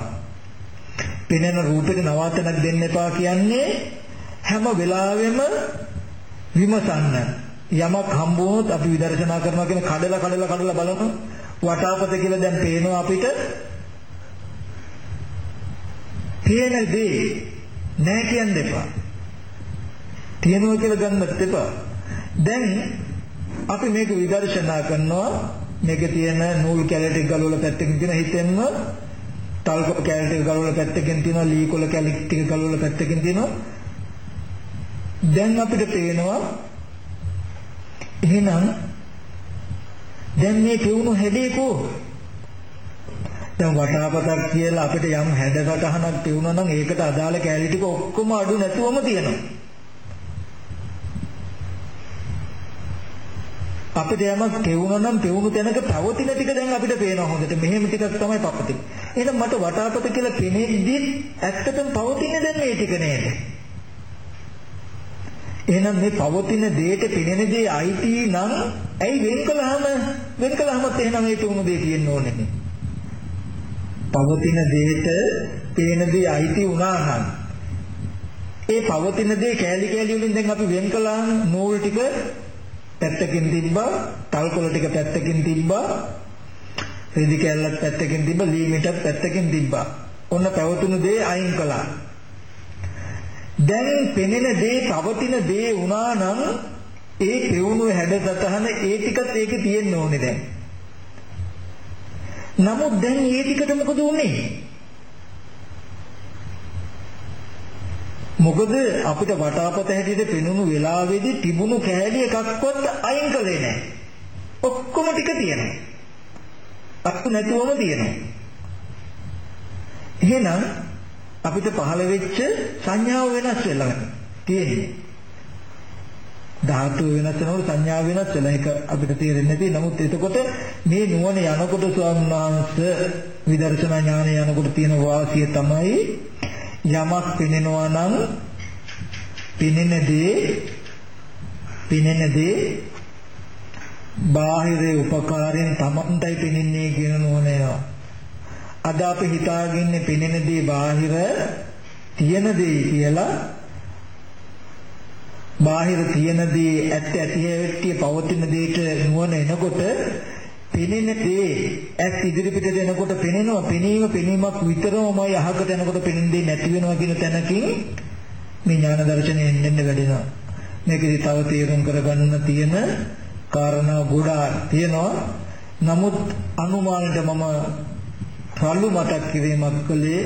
පෙනෙන රූපෙට නවාතනක් දෙන්න එපා කියන්නේ හැම වෙලාවෙම විමසන්න. යමක් හම්බ වුණොත් අපි විදර්ශනා කරනවා කියන කඩලා කඩලා කඩලා බලමු. වටාපත කියලා දැන් පේනවා අපිට. තියෙන දේ නෑ කියන්න එපා. තියෙනවා කියලා ගන්නත් එපා. දැන් අපි මේක විදර්ශනා කරනවා. මේකේ තියෙන නූල් කැලේ ටික ගලවලා පැත්තකින් තියෙන හිතෙන්ම තල්කොළ කැලේ ටික ගලවලා පැත්තකින් තියෙනවා ලී කොළ කැලේ ටික ගලවලා පැත්තකින් තියෙනවා. දැන් අපිට පේනවා එහෙනම් දැන් මේ පියුණු හැඩේකෝ දැන් වටාපතක් කියලා අපිට යම් හැඩසටහනක් තියුණා නම් ඒකට අදාළ කැලි ටික ඔක්කොම අඩු නැතුවම තියෙනවා. අපිට යමක් තෙවුණා නම් තෙවුණු තැනක පවතින ටික දැන් අපිට පේනවා හොඳට. මෙහෙම ටිකක් තමයි පවතින්නේ එහෙනම් මට වටාපත කියලා පෙනෙද්දි ඇත්තටම පවතින්නේ දැන් මේ ටික නේද? එහෙනම් මේ පවතින දෙයට පිනෙන දේ අයිති නම් ඇයි වෙන් කළාම වෙන් කළාමත් එහෙනම් ඒක උණු දෙය කියන්න ඕනේ නේ. පවතින දෙයට පේන දේ අයිති වුණා නම් ඒ පවතින දේ කෑලි කෑලි වලින් දැන් අපි වෙන් කළා නූල් ටික පැත්තකින් තිබ්බා, තල්කොළ ටික පැත්තකින් තිබ්බා, රෙදි කෑල්ලක් පැත්තකින් තිබ්බා, ලී මිටක් පැත්තකින් තිබ්බා. ඔන්න පැවතුණු දේ අයින් කළා. දැන් පෙනෙන දේ පවතින දේ වුණා නම් ඒ පෙවුණු හැඩසතහන ඒ ටිකත් ඒකේ තියෙන්න ඕනේ දැන්. නමුත් දැන් ඒ ටිකට මොකද උනේ? මොකද අපිට වටාපත හැටියට පෙනුණු වෙලාවේදී තිබුණු කෑලි එකක්වත් අයින් කළේ නැහැ. ඔක්කොම ටික තියෙනවා. අක්කු නැතුවම තියෙනවා. එහෙනම් අපිට පහළ වෙච්ච සංඥාව වෙනස් වෙලා තියෙන්නේ. ධාතු වෙනස් වෙනකොට සංඥා වෙනස් වෙලා ඒක අපිට තේරෙන්නේ නැති. නමුත් එතකොට මේ නුවණ යනකොට ස්වාමීන් වහන්සේ විදර්ශනා ඥානය යනකොට තියෙන වාසිය තමයි යමක් පෙනෙනවා නම් පෙනෙන දේ පෙනෙන දේ බාහිර උපකාරයෙන් තමන්ටයි පෙනෙන්නේ කියන නුවණ එනවා. අද අපි හිතාගන්නේ පෙනෙන දේ බාහිර තියෙන දේ කියලා බාහිර තියෙන දේ ඇත්ත ඇති හැටි පවතින දෙයට නුවණ එනකොට පෙනෙන දේ ඇස් ඉදිරි පිටට එනකොට පෙනෙනවා. පෙනීම පෙනීමක් විතරමයි අහකට යනකොට පෙනෙන දේ නැති වෙනවා කියන තැනකින් මේ ඥාන දර්ශනය එන්න වැඩෙනවා. මේකෙදි තව තේරුම් කරගන්න තියෙන කාරණා ගොඩාක් තියෙනවා. නමුත් අනුමානට මම රළු මතක් කිරීමක් කළේ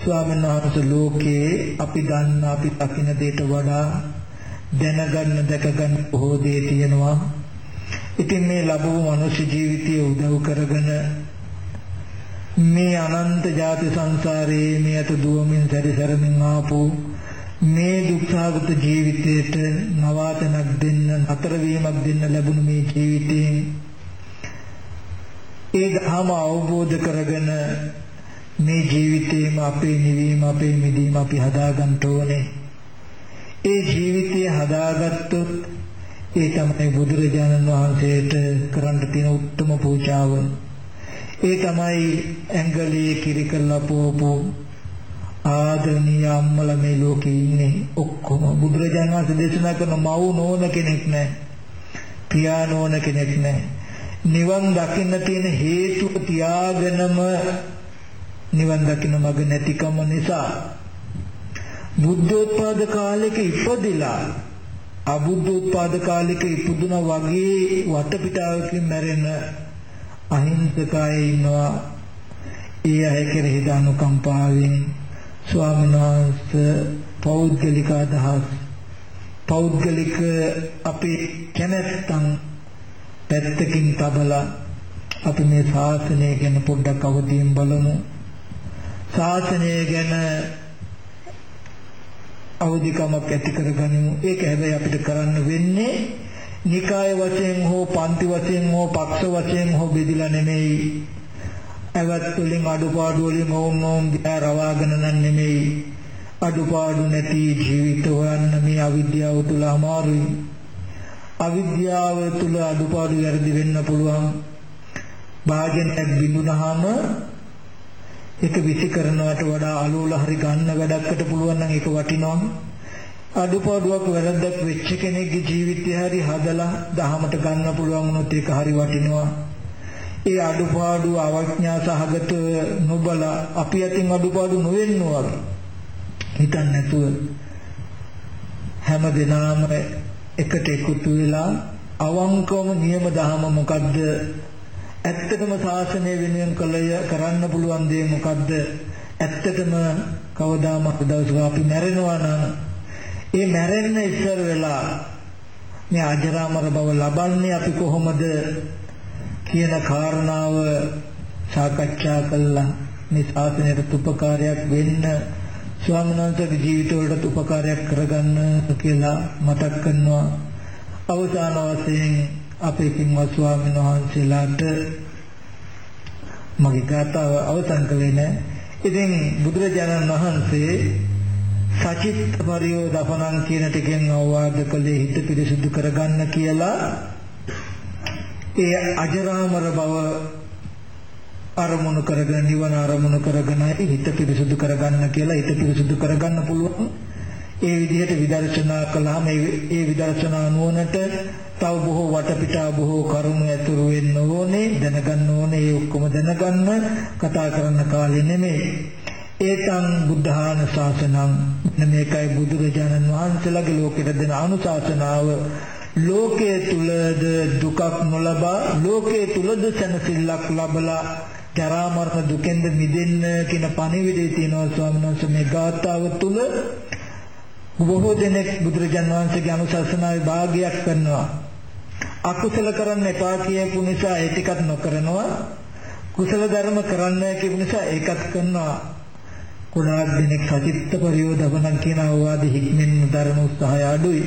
ස්වාමීන් වහන්සේ ලෝකේ අපි දන්න අපි දකින දෙයට වඩා දැනගන්න දැකගන්න බොහෝ දේ තියෙනවා. ඉතින් මේ ලැබුණු මනුෂ්‍ය ජීවිතය උදව් කරගෙන මේ අනන්ත ජාති සංසාරයේ මේ අත දුවමින් සැරිසරමින් ආපු මේ දුක්ඛාගත ජීවිතයට නවාතනක් දෙන්න නතර වීමක් දෙන්න ලැබුණු මේ ජීවිතයෙන් ඒ ධර්ම අවබෝධ කරගෙන මේ ජීවිතේම අපේ නිවීම අපේ මිදීම අපි හදාගන්න ඕනේ. ඒ ජීවිතය හදාගත්තොත් ඒ තමයි බුදුරජාණන් වහන්සේට කරන්න තියෙන උත්තරම පූජාව. ඒ තමයි ඇඟලේ කිරි කරලා පොපු ආදරණීය අම්මලා මේ ලෝකේ ඉන්නේ ඔක්කොම බුදුරජාණන් වහන්සේ දේශනා කරන මව් නෝන කෙනෙක් නැහැ. පියා නෝන කෙනෙක් නැහැ. නිවන් දකින්න තියෙන හේතුව තියාගෙනම නිවන් දකින්න මඟ නැතිකම නිසා බුද්ධෝත්පාද කාලෙක ඉපදිලා අබුද්ධෝත්පාද කාලෙක ඉපදුනා වගේ වටපිටාවකින් මැරෙන අහිංසකයි ඉන්නවා. ඒ අය කෙරෙහි දානුකම්පාවෙන් ස්වාමීන් වහන්සේ පෞද්ගලික අදහස් පෞද්ගලික අපේ කැමැත්තන් පැත්තකින් තබලා අපි මේ ශාසනය ගැන පොඩ්ඩක් අවදීන් බලමු. ශාසනය ගැන අවදිකමක් ඇති කරගනිමු. ඒක හැබැයි අපිට කරන්න වෙන්නේ නිකාය වශයෙන් හෝ පන්ති වශයෙන් හෝ පක්ෂ වශයෙන් හෝ බෙදිලා නෙමෙයි. ඇවත් වලින් අඩුපාඩු වලින් ඕම් ඕම් දිහා රවාගෙන නම් නෙමෙයි. අඩුපාඩු නැති ජීවිත හොයන්න මේ අවිද්‍යාව තුල අමාරුයි. අවිද්‍යාව තුල අඩුපාඩු වැඩි වෙන්න පුළුවන්. භාගයක් බිඳුනහම ඒක විසි කරනවට වඩා අලෝල හරි ගන්න වැඩකට පුළුවන් නම් ඒක වටිනවා අඩුපාඩුවක් වැරද්දක් වෙච්ච කෙනෙක්ගේ ජීවිතය හරි හදලා දහමට ගන්න පුළුවන් වුණොත් ඒක හරි වටිනවා. ඒ අඩුපාඩු අවඥා සහගත නොබල අපි අතින් අඩුපාඩු නොවෙන්න වගේ හිතන්න නැතුව හැම දිනම එකට එකතු වෙලා අවංකවම නියම දහම මොකද්ද? ඇත්තටම ශාසනය වෙනුවෙන් කළ කරන්න පුළුවන් දේ මොකද්ද? ඇත්තටම කවදාමත් දවසක අපි මැරෙනවා නම් ඒ මැරෙන්න ඉස්සර වෙලා මේ අජරාමර බව ලබන්නේ අපි කොහොමද කියන කාරණාව සාකච්ඡා කළා. මේ ශාසනයට උපකාරයක් වෙන්න ස්වාමීන් වහන්සේගේ ජීවිතවලට උපකාරයක් කරගන්න කියලා මතක් කරනවා. අවසාන වශයෙන් අපේ කින්වත් ස්වාමීන් වහන්සේලාට මගේ ගාතාව අවසන් කළේ නෑ. ඉතින් බුදුරජාණන් වහන්සේ සචිත් පරියෝදපණං කියන ටිකෙන් අවවාද කළේ හිත පිරිසුදු කරගන්න කියලා. ඒ අජරාමර බව අරමුණු කරගෙන නිවන අරමුණු කරගෙන හිත පිරිසුදු කරගන්න කියලා හිත පිරිසුදු කරගන්න පුළුවන්. ඒ විදිහට විදර්ශනා කළාම ඒ විදර්ශනා නුවණට තව බොහෝ වටපිටා බොහෝ කරුණු ඇතුළු වෙන්න ඕනේ දැනගන්න ඕනේ. ඒ ඔක්කොම දැනගන්න කතා කරන්න කාලේ නෙමෙයි. ඒතං බුද්ධාන ශාසනං. මේකයි බුදුරජාණන් වහන්සේලාගේ ලෝකෙට දෙන අනුශාසනාව. ලෝකයේ තුලද දුකක් නොලබා ලෝකයේ තුලද සැනසෙල්ලක් ලබලා ජරා මරණ දුකෙන්ද මිදෙන්න කියන පණිවිඩය තියෙනවා ස්වාමීන් වහන්සේ. මේ ගාථාව තුල බොහෝ දෙනෙක් බුදුරජාන් වහන්සේගේ අනුශාසනාවේ භාගයක් කරනවා. අකුසල කරන්න එපා කියපු නිසා ඒ ටිකත් නොකරනවා. කුසල ධර්ම කරන්න කියපු නිසා ඒකත් කරනවා. ගොඩාක් දෙනෙක් සචිත්ත පරියෝධවණන් කියන අවවාද හික්මෙන් ධර්ම උත්සාහය අඩුයි.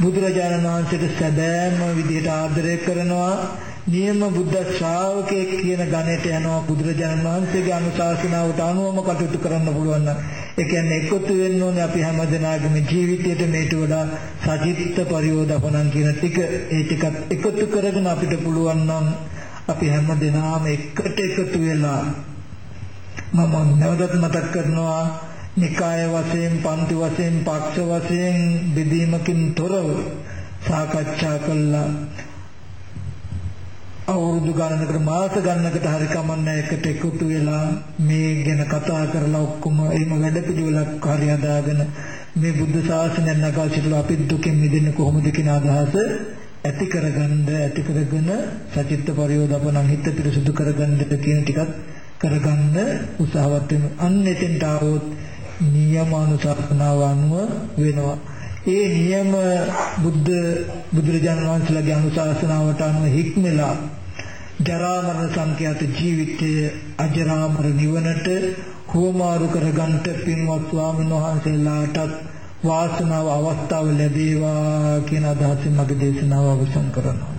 බුදුරජාණන් වහන්සේට සැබෑම විදිහට ආදරය කරනවා. නියම බුද්ධ ශ්‍රාවකයෙක් කියන ගණයට යනවා බුදුරජාණන් වහන්සේගේ අනුශාසනාවට අනුවම කටයුතු කරන්න පුළුවන් නම් ඒ කියන්නේ එකතු වෙන්න ඕනේ අපි හැමදෙනාගේම ජීවිතයට මේට වඩා සජිත්ත පරියෝධපණන් කියන ටික. ඒ ටිකත් එකතු කරගෙන අපිට පුළුවන් නම් අපි හැමදෙනාම එකට එකතු වෙලා මම නැවතත් මතක් කරනවා නිකාය වශයෙන් පන්ති වශයෙන් පක්ෂ වශයෙන් බෙදීමකින් තොරව සාකච්ඡා කළා. අවුරුදු ගණනකට මාස ගණනකට හරි කමන්නේ එකට එකතු වෙලා මේ ගැන කතා කරලා ඔක්කොම එහෙම වැඩ පිළිවෙලක් හරි හදාගෙන මේ බුද්ධ ශාසනය නගා සිටලා අපි දුකෙන් මිදෙන්නේ කොහොමද කියන අදහස ඇති කරගන්න ඇති කරගෙන සචිත්ත පරියෝදපණං හිත පිරිසුදු කරගන්න කියන ටිකත් කරගන්න උත්සාහවත් වෙන අන්න එතෙන්ට ආවොත් නියමානුශාසනාව අනුව වෙනවා. ඒ නියම බුද්ධ බුදුරජාණන් වහන්සේලාගේ අනුශාසනාවට අනුව හික්මලා ජරා මරණ සංඛ්‍යාත ජීවිතය අජරාමර නිවනට හුවමාරු කරගන්නට පින්වත් ස්වාමීන් වහන්සේලාටත් වාසනාව අවස්ථාව ලැබේවා කියන අදහසින් මගේ දේශනාව අවසන් කරනවා.